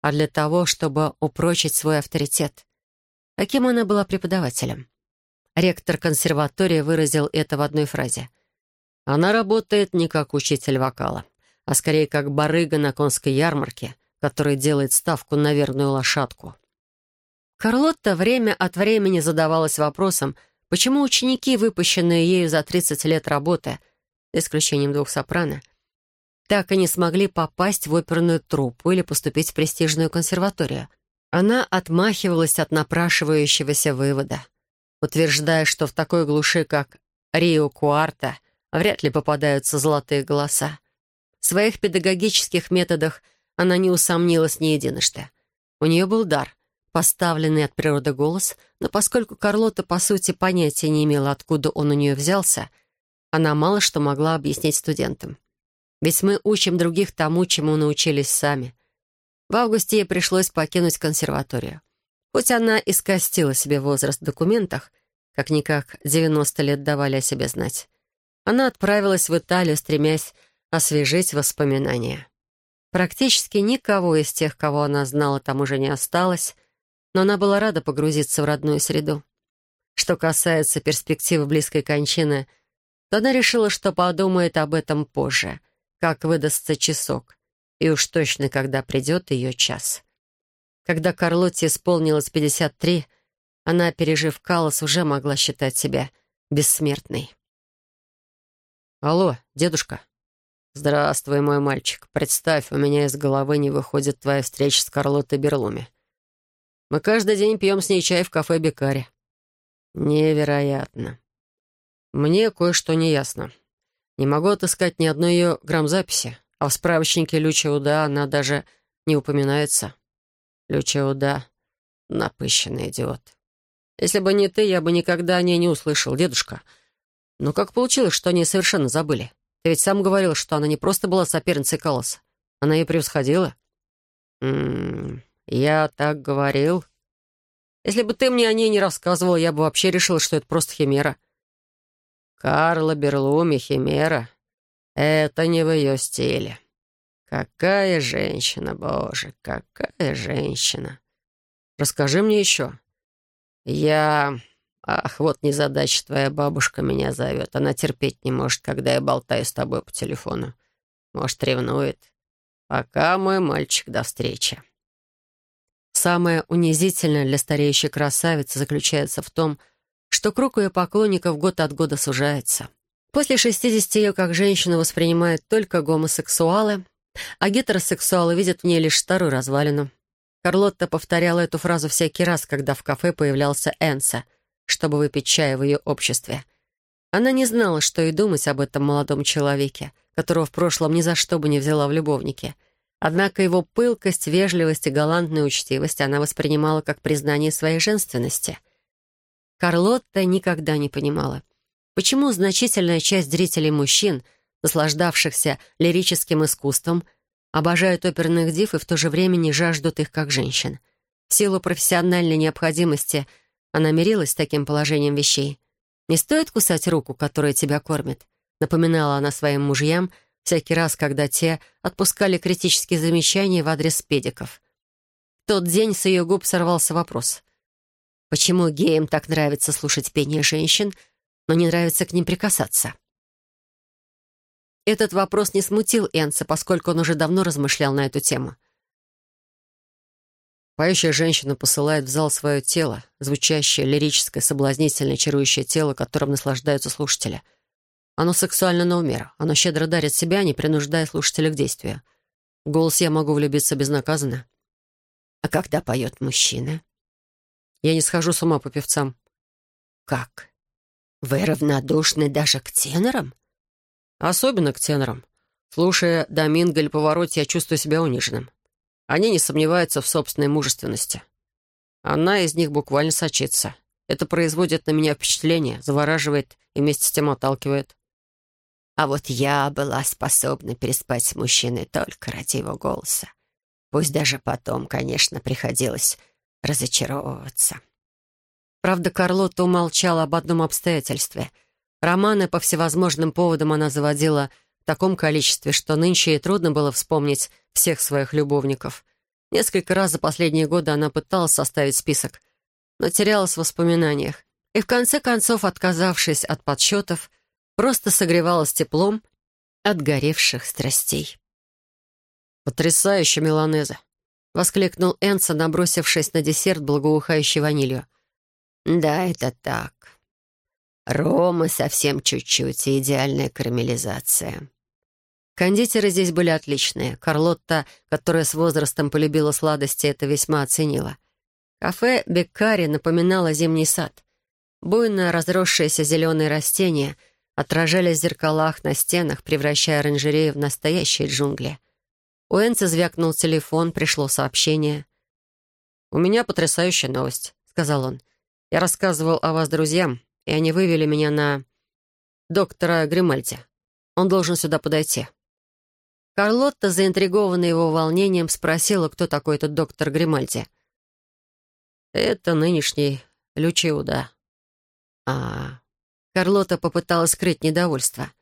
А для того, чтобы упрочить свой авторитет. Каким она была преподавателем? Ректор консерватории выразил это в одной фразе. «Она работает не как учитель вокала, а скорее как барыга на конской ярмарке, который делает ставку на верную лошадку». Карлотта время от времени задавалась вопросом, почему ученики, выпущенные ею за 30 лет работы, за исключением двух сопрано, так и не смогли попасть в оперную труппу или поступить в престижную консерваторию. Она отмахивалась от напрашивающегося вывода, утверждая, что в такой глуши, как Рио Куарта, вряд ли попадаются золотые голоса. В своих педагогических методах она не усомнилась ни единожды. У нее был дар, поставленный от природы голос, но поскольку Карлота, по сути, понятия не имела, откуда он у нее взялся, она мало что могла объяснить студентам. Ведь мы учим других тому, чему научились сами. В августе ей пришлось покинуть консерваторию. Хоть она и скостила себе возраст в документах, как-никак 90 лет давали о себе знать, она отправилась в Италию, стремясь освежить воспоминания. Практически никого из тех, кого она знала, там уже не осталось — но она была рада погрузиться в родную среду. Что касается перспективы близкой кончины, то она решила, что подумает об этом позже, как выдастся часок, и уж точно, когда придет ее час. Когда Карлотте исполнилось 53, она, пережив Калос, уже могла считать себя бессмертной. «Алло, дедушка». «Здравствуй, мой мальчик. Представь, у меня из головы не выходит твоя встреча с Карлоттой Берлуми. Мы каждый день пьем с ней чай в кафе Бекаре». «Невероятно. Мне кое-что не ясно. Не могу отыскать ни одной ее грамзаписи, а в справочнике Люча она даже не упоминается. Люча напыщенный идиот. Если бы не ты, я бы никогда о ней не услышал, дедушка. Но как получилось, что они совершенно забыли? Ты ведь сам говорил, что она не просто была соперницей Калоса. Она ее превосходила. М «Я так говорил. Если бы ты мне о ней не рассказывал, я бы вообще решил, что это просто химера». «Карла Берлуми химера. Это не в ее стиле. Какая женщина, боже, какая женщина. Расскажи мне еще. Я... Ах, вот незадача твоя бабушка меня зовет. Она терпеть не может, когда я болтаю с тобой по телефону. Может, ревнует. Пока, мой мальчик, до встречи». Самое унизительное для стареющей красавицы заключается в том, круг ее поклонников год от года сужается. После 60 ее как женщину воспринимают только гомосексуалы, а гетеросексуалы видят в ней лишь старую развалину. Карлотта повторяла эту фразу всякий раз, когда в кафе появлялся Энса, чтобы выпить чай в ее обществе. Она не знала, что и думать об этом молодом человеке, которого в прошлом ни за что бы не взяла в любовнике — Однако его пылкость, вежливость и галантную учтивость она воспринимала как признание своей женственности. Карлотта никогда не понимала, почему значительная часть зрителей мужчин, наслаждавшихся лирическим искусством, обожают оперных див и в то же время не жаждут их как женщин. В силу профессиональной необходимости она мирилась с таким положением вещей. «Не стоит кусать руку, которая тебя кормит», напоминала она своим мужьям — всякий раз, когда те отпускали критические замечания в адрес педиков. В тот день с ее губ сорвался вопрос. Почему геям так нравится слушать пение женщин, но не нравится к ним прикасаться? Этот вопрос не смутил Энса, поскольку он уже давно размышлял на эту тему. Поющая женщина посылает в зал свое тело, звучащее, лирическое, соблазнительное, чарующее тело, которым наслаждаются слушатели — оно сексуально на умер. Оно щедро дарит себя, не принуждая слушателя к действию. В голос я могу влюбиться безнаказанно. А когда поет мужчина? Я не схожу с ума по певцам. Как? Вы равнодушны даже к тенорам? Особенно к тенорам. Слушая Доминго или Повороте, я чувствую себя униженным. Они не сомневаются в собственной мужественности. Она из них буквально сочится. Это производит на меня впечатление, завораживает и вместе с тем отталкивает. А вот я была способна переспать с мужчиной только ради его голоса. Пусть даже потом, конечно, приходилось разочаровываться. Правда, Карлотта умолчала об одном обстоятельстве. Романы по всевозможным поводам она заводила в таком количестве, что нынче ей трудно было вспомнить всех своих любовников. Несколько раз за последние годы она пыталась составить список, но терялась в воспоминаниях. И в конце концов, отказавшись от подсчетов, просто согревалась теплом от горевших страстей. «Потрясающая меланеза!» — воскликнул Энса, набросившись на десерт, благоухающий ванилью. «Да, это так. Рома совсем чуть-чуть идеальная карамелизация». Кондитеры здесь были отличные. Карлотта, которая с возрастом полюбила сладости, это весьма оценила. Кафе Беккари напоминало зимний сад. Буйно разросшиеся зеленые растения отражались в зеркалах на стенах, превращая оранжерею в настоящие джунгли. У Энца звякнул телефон, пришло сообщение. «У меня потрясающая новость», — сказал он. «Я рассказывал о вас друзьям, и они вывели меня на доктора Гримальди. Он должен сюда подойти». Карлотта, заинтригованная его волнением, спросила, кто такой этот доктор Гримальди. «Это нынешний Лючиуда». «А...» Карлотта попыталась скрыть недовольство.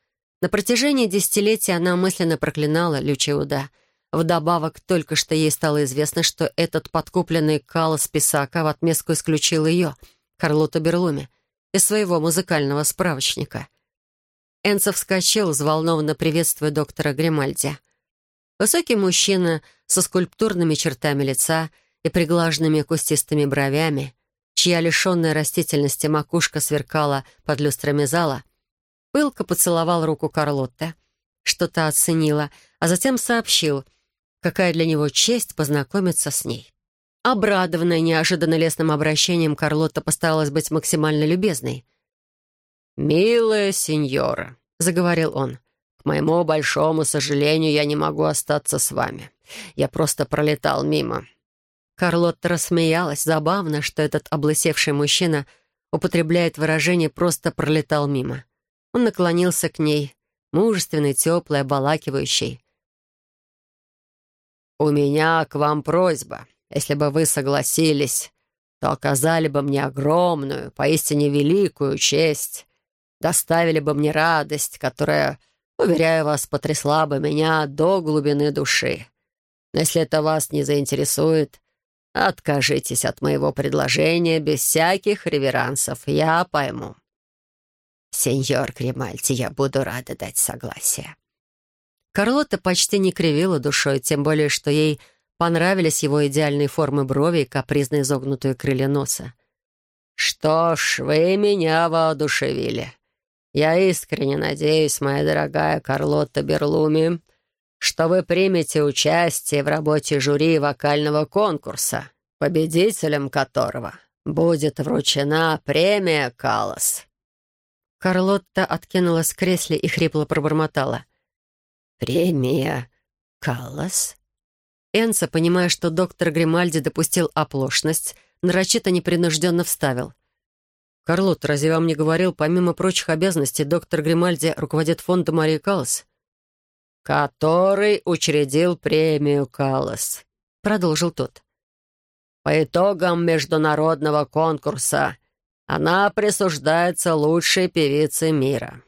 На протяжении десятилетий она мысленно проклинала Лючиуда. Вдобавок, только что ей стало известно, что этот подкупленный Калос Писака в отместку исключил ее, Карлоту Берлуми, из своего музыкального справочника. Энцо вскочил, взволнованно приветствуя доктора Гримальди. Высокий мужчина со скульптурными чертами лица и приглаженными кустистыми бровями, чья лишенная растительности макушка сверкала под люстрами зала, пылко поцеловал руку Карлотте, что-то оценила, а затем сообщил, какая для него честь познакомиться с ней. Обрадованная неожиданно лестным обращением, Карлотта постаралась быть максимально любезной. «Милая сеньора», — заговорил он, моему большому сожалению, я не могу остаться с вами. Я просто пролетал мимо». Карлотта рассмеялась. Забавно, что этот облысевший мужчина употребляет выражение «просто пролетал мимо». Он наклонился к ней, мужественный, теплый, обалакивающий. «У меня к вам просьба. Если бы вы согласились, то оказали бы мне огромную, поистине великую честь, доставили бы мне радость, которая Уверяю вас, потрясла бы меня до глубины души. Но если это вас не заинтересует, откажитесь от моего предложения без всяких реверансов. Я пойму. Сеньор Гримальти, я буду рада дать согласие. Карлотта почти не кривила душой, тем более, что ей понравились его идеальные формы брови и капризно изогнутые крылья носа. «Что ж, вы меня воодушевили. Я искренне надеюсь, моя дорогая Карлотта Берлуми, что вы примете участие в работе жюри вокального конкурса, победителем которого будет вручена премия «Калос». Карлотта откинулась в кресле и хрипло пробормотала. «Премия «Калос»?» Энса, понимая, что доктор Гримальди допустил оплошность, нарочито непринужденно вставил. «Карлот, разве вам не говорил, помимо прочих обязанностей, доктор Гримальди руководит фондом Марии Каллас?» «Который учредил премию Каллас», — продолжил тот. «По итогам международного конкурса она присуждается лучшей певице мира».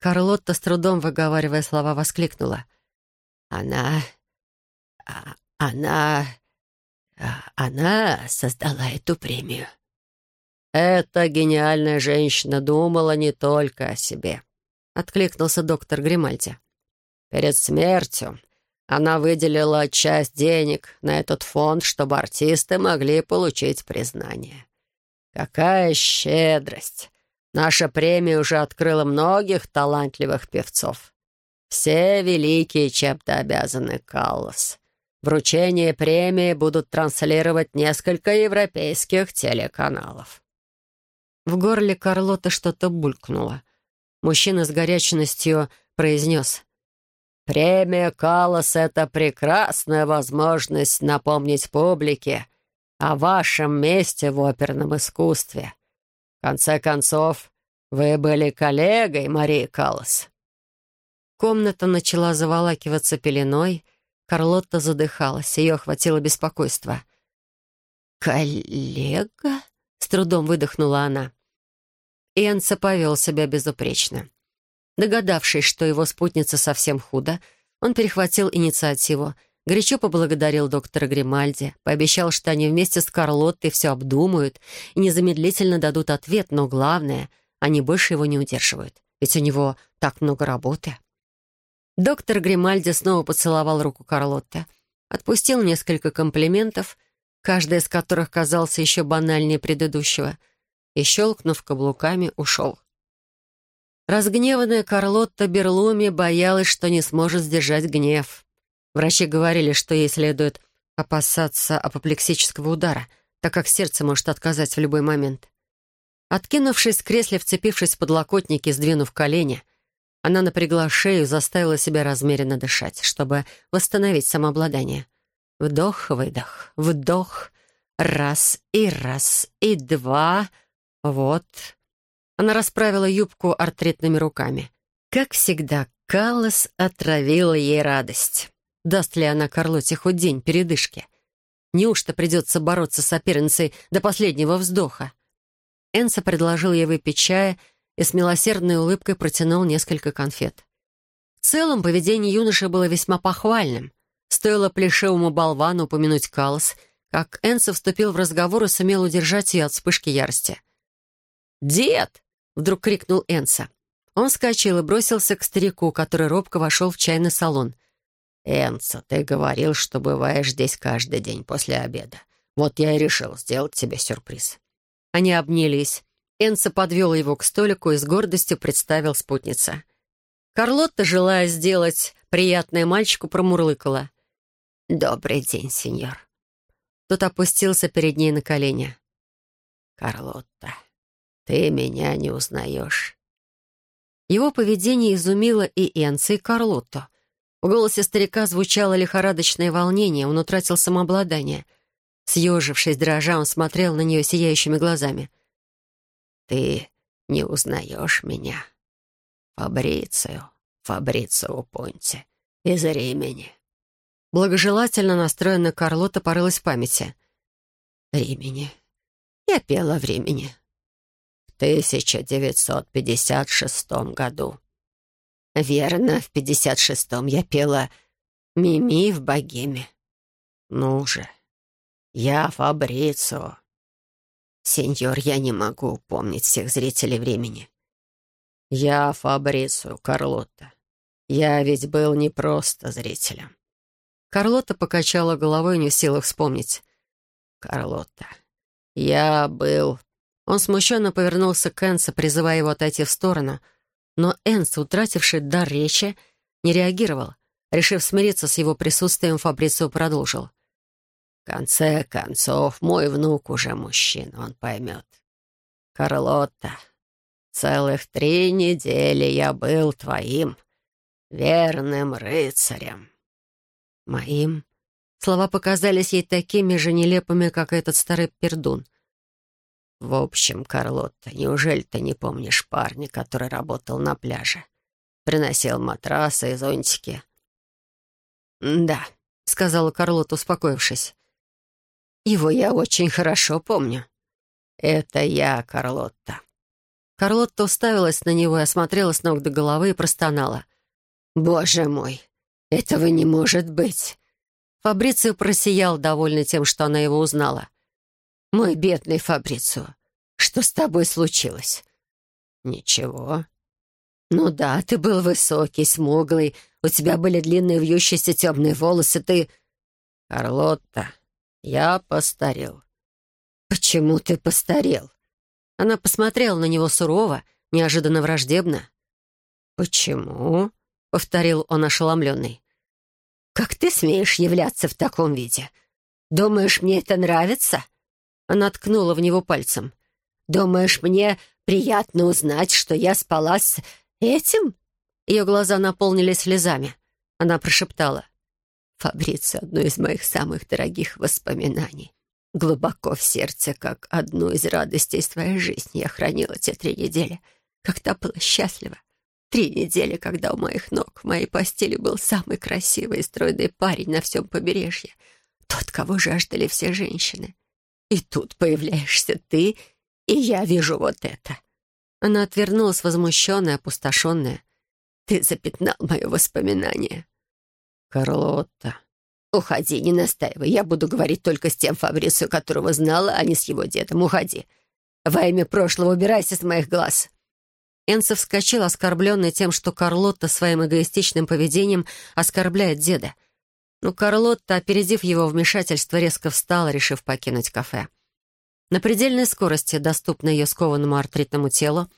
Карлотта, с трудом выговаривая слова, воскликнула. «Она... А, она... А, она создала эту премию». «Эта гениальная женщина думала не только о себе», — откликнулся доктор Гримальди. «Перед смертью она выделила часть денег на этот фонд, чтобы артисты могли получить признание. Какая щедрость! Наша премия уже открыла многих талантливых певцов. Все великие чем-то обязаны Каллас. Вручение премии будут транслировать несколько европейских телеканалов. В горле Карлота что-то булькнуло. Мужчина с горячностью произнес. «Премия Калос — это прекрасная возможность напомнить публике о вашем месте в оперном искусстве. Конце концов, вы были коллегой Марии Калос». Комната начала заволакиваться пеленой. Карлотта задыхалась, ее охватило беспокойство. «Коллега?» — с трудом выдохнула она. Энца повел себя безупречно. Догадавшись, что его спутница совсем худо, он перехватил инициативу, горячо поблагодарил доктора Гримальди, пообещал, что они вместе с Карлоттой все обдумают и незамедлительно дадут ответ, но главное, они больше его не удерживают, ведь у него так много работы. Доктор Гримальди снова поцеловал руку Карлотты, отпустил несколько комплиментов, каждый из которых казался еще банальнее предыдущего, и, щелкнув каблуками, ушел. Разгневанная Карлотта Берлуми боялась, что не сможет сдержать гнев. Врачи говорили, что ей следует опасаться апоплексического удара, так как сердце может отказать в любой момент. Откинувшись в кресле, вцепившись в подлокотники, сдвинув колени, она напрягла шею, заставила себя размеренно дышать, чтобы восстановить самообладание. Вдох-выдох, вдох, раз и раз, и два, вот. Она расправила юбку артритными руками. Как всегда, Каллас отравила ей радость. Даст ли она Карлоте хоть день передышки? Неужто придется бороться с соперницей до последнего вздоха? Энса предложил ей выпить чая и с милосердной улыбкой протянул несколько конфет. В целом, поведение юноши было весьма похвальным. Стоило плешивому болвану упомянуть Каллас, как Энса вступил в разговор и сумел удержать ее от вспышки ярости. «Дед!» — вдруг крикнул Энса. Он вскочил и бросился к старику, который робко вошел в чайный салон. «Энса, ты говорил, что бываешь здесь каждый день после обеда. Вот я и решил сделать тебе сюрприз». Они обнялись. Энса подвел его к столику и с гордостью представил спутница. Карлотта, желая сделать приятное мальчику, промурлыкала. «Добрый день, сеньор». Тот опустился перед ней на колени. «Карлотта, ты меня не узнаешь». Его поведение изумило и Энса, и Карлотту. В голосе старика звучало лихорадочное волнение, он утратил самообладание. Съежившись, дрожа, он смотрел на нее сияющими глазами. «Ты не узнаешь меня? Фабрицио, Фабрицио Понти, из Римени». Благожелательно настроенная Карлота порылась в памяти. «Римени. Я пела в Римени. В 1956 году. Верно, в 56-м я пела «Мими в богеме». Ну же, я Фабрицио. Сеньор, я не могу помнить всех зрителей времени. Я Фабрицио, Карлотта. Я ведь был не просто зрителем. Карлотта покачала головой, не в силах вспомнить. Карлотта, я был... Он смущенно повернулся к Энсо, призывая его отойти в сторону — но Энс, утративший дар речи, не реагировал. Решив смириться с его присутствием, Фабрицио продолжил. «В конце концов, мой внук уже мужчина, он поймет. Карлотта, целых три недели я был твоим верным рыцарем». «Моим?» Слова показались ей такими же нелепыми, как этот старый пердун — «В общем, Карлотта, неужели ты не помнишь парня, который работал на пляже? Приносил матрасы и зонтики?» «Да», — сказала Карлотта, успокоившись. «Его я очень хорошо помню». «Это я, Карлотта». Карлотта уставилась на него и осмотрела с ног до головы и простонала. «Боже мой, этого не может быть!» Фабрицио просиял, довольный тем, что она его узнала. «Мой бедный Фабрицио, что с тобой случилось?» «Ничего». «Ну да, ты был высокий, смуглый, у тебя были длинные вьющиеся темные волосы, ты...» «Карлотта, я постарел». «Почему ты постарел?» Она посмотрела на него сурово, неожиданно враждебно. «Почему?» — повторил он ошеломленный. «Как ты смеешь являться в таком виде? Думаешь, мне это нравится?» Она ткнула в него пальцем. «Думаешь, мне приятно узнать, что я спала с этим?» Ее глаза наполнились слезами. Она прошептала. «Фабрицио — одно из моих самых дорогих воспоминаний. Глубоко в сердце, как одну из радостей своей жизни я хранила те три недели, когда была счастлива. Три недели, когда у моих ног в моей постели был самый красивый и стройный парень на всем побережье. Тот, кого жаждали все женщины. И тут появляешься ты, и я вижу вот это». Она отвернулась, возмущенная, опустошенная. «Ты запятнал мое воспоминание». «Карлотта, «Уходи, не настаивай. Я буду говорить только с тем Фабрису, которого знала, а не с его дедом. Уходи. Во имя прошлого убирайся с моих глаз». Энцо вскочил, оскорбленный тем, что Карлотта своим эгоистичным поведением оскорбляет деда. Но Карлотта, опередив его вмешательство, резко встала, решив покинуть кафе. На предельной скорости, доступной ее скованному артритному телу,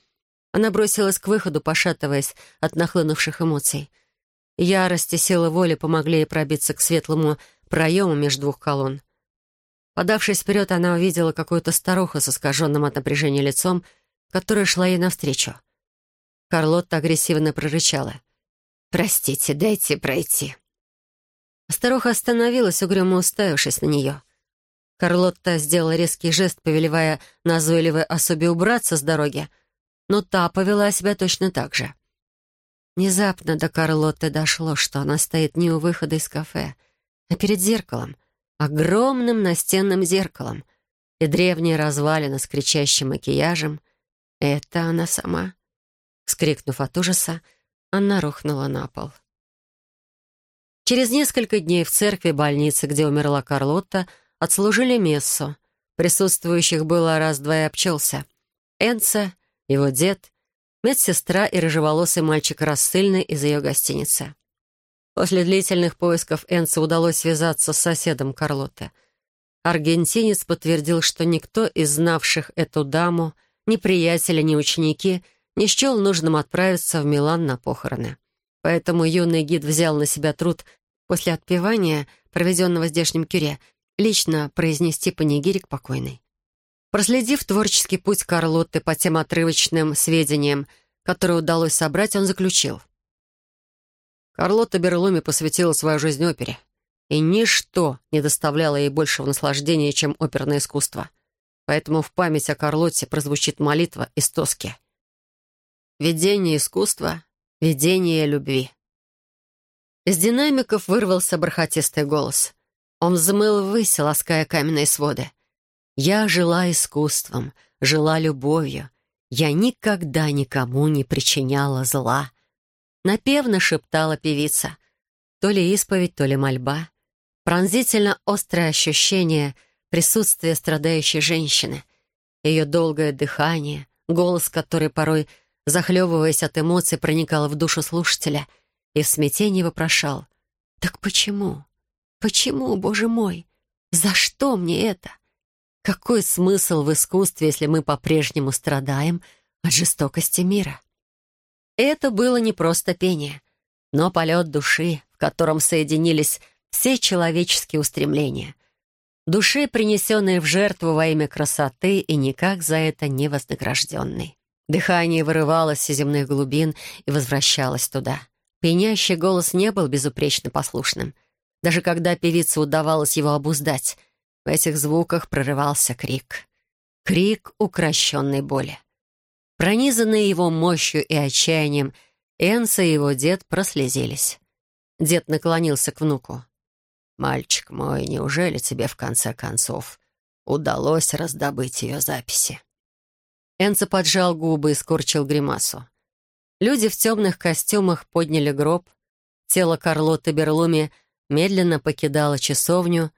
она бросилась к выходу, пошатываясь от нахлынувших эмоций. Ярость и сила воли помогли ей пробиться к светлому проему между двух колонн. Подавшись вперед, она увидела какую-то старуху с искаженным от напряжения лицом, которая шла ей навстречу. Карлотта агрессивно прорычала. «Простите, дайте пройти». Старуха остановилась, угрюмо уставившись на нее. Карлотта сделала резкий жест, повелевая назойливой особе убраться с дороги, но та повела себя точно так же. Внезапно до Карлотты дошло, что она стоит не у выхода из кафе, а перед зеркалом, огромным настенным зеркалом, и древняя развалина с кричащим макияжем — это она сама. Скрикнув от ужаса, она рухнула на пол. Через несколько дней в церкви больницы, где умерла Карлотта, отслужили мессу. Присутствующих было раз-два и обчелся. Энца, его дед, медсестра и рыжеволосый мальчик рассыльный из ее гостиницы. После длительных поисков Энце удалось связаться с соседом Карлотты. Аргентинец подтвердил, что никто из знавших эту даму, ни приятели, ни ученики, не счел нужным отправиться в Милан на похороны. Поэтому юный гид взял на себя труд после отпевания, проведенного здешним кюре, лично произнести панигирик покойной. Проследив творческий путь Карлотты по тем отрывочным сведениям, которые удалось собрать, он заключил. Карлотта Берлуми посвятила свою жизнь опере, и ничто не доставляло ей большего наслаждения, чем оперное искусство. Поэтому в память о Карлотте прозвучит молитва из Тоски. «Видение искусства, видение любви». Из динамиков вырвался бархатистый голос. Он взмыл ввысь, лаская каменные своды. Я жила искусством, жила любовью. Я никогда никому не причиняла зла. Напевно шептала певица. То ли исповедь, то ли мольба. Пронзительно острое ощущение присутствия страдающей женщины. Ее долгое дыхание, голос, который порой, захлебываясь от эмоций, проникал в душу слушателя и в смятении вопрошал. «Так почему? Почему, Боже мой? За что мне это?» Какой смысл в искусстве, если мы по-прежнему страдаем от жестокости мира? Это было не просто пение, но полет души, в котором соединились все человеческие устремления. Души, принесенные в жертву во имя красоты и никак за это не вознагражденной. Дыхание вырывалось из земных глубин и возвращалось туда. Пенящий голос не был безупречно послушным. Даже когда певице удавалось его обуздать — в этих звуках прорывался крик. Крик укращенной боли. Пронизанные его мощью и отчаянием, Энса и его дед прослезились. Дед наклонился к внуку. «Мальчик мой, неужели тебе в конце концов удалось раздобыть ее записи?» Энса поджал губы и скорчил гримасу. Люди в темных костюмах подняли гроб. Тело Карлотты Берлуми медленно покидало часовню,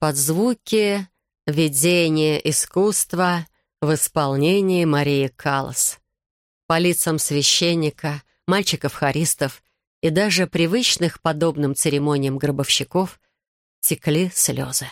под звуки «Видение искусства» в исполнении Марии Каллас. По лицам священника, мальчиков-хористов и даже привычных подобным церемониям гробовщиков текли слезы.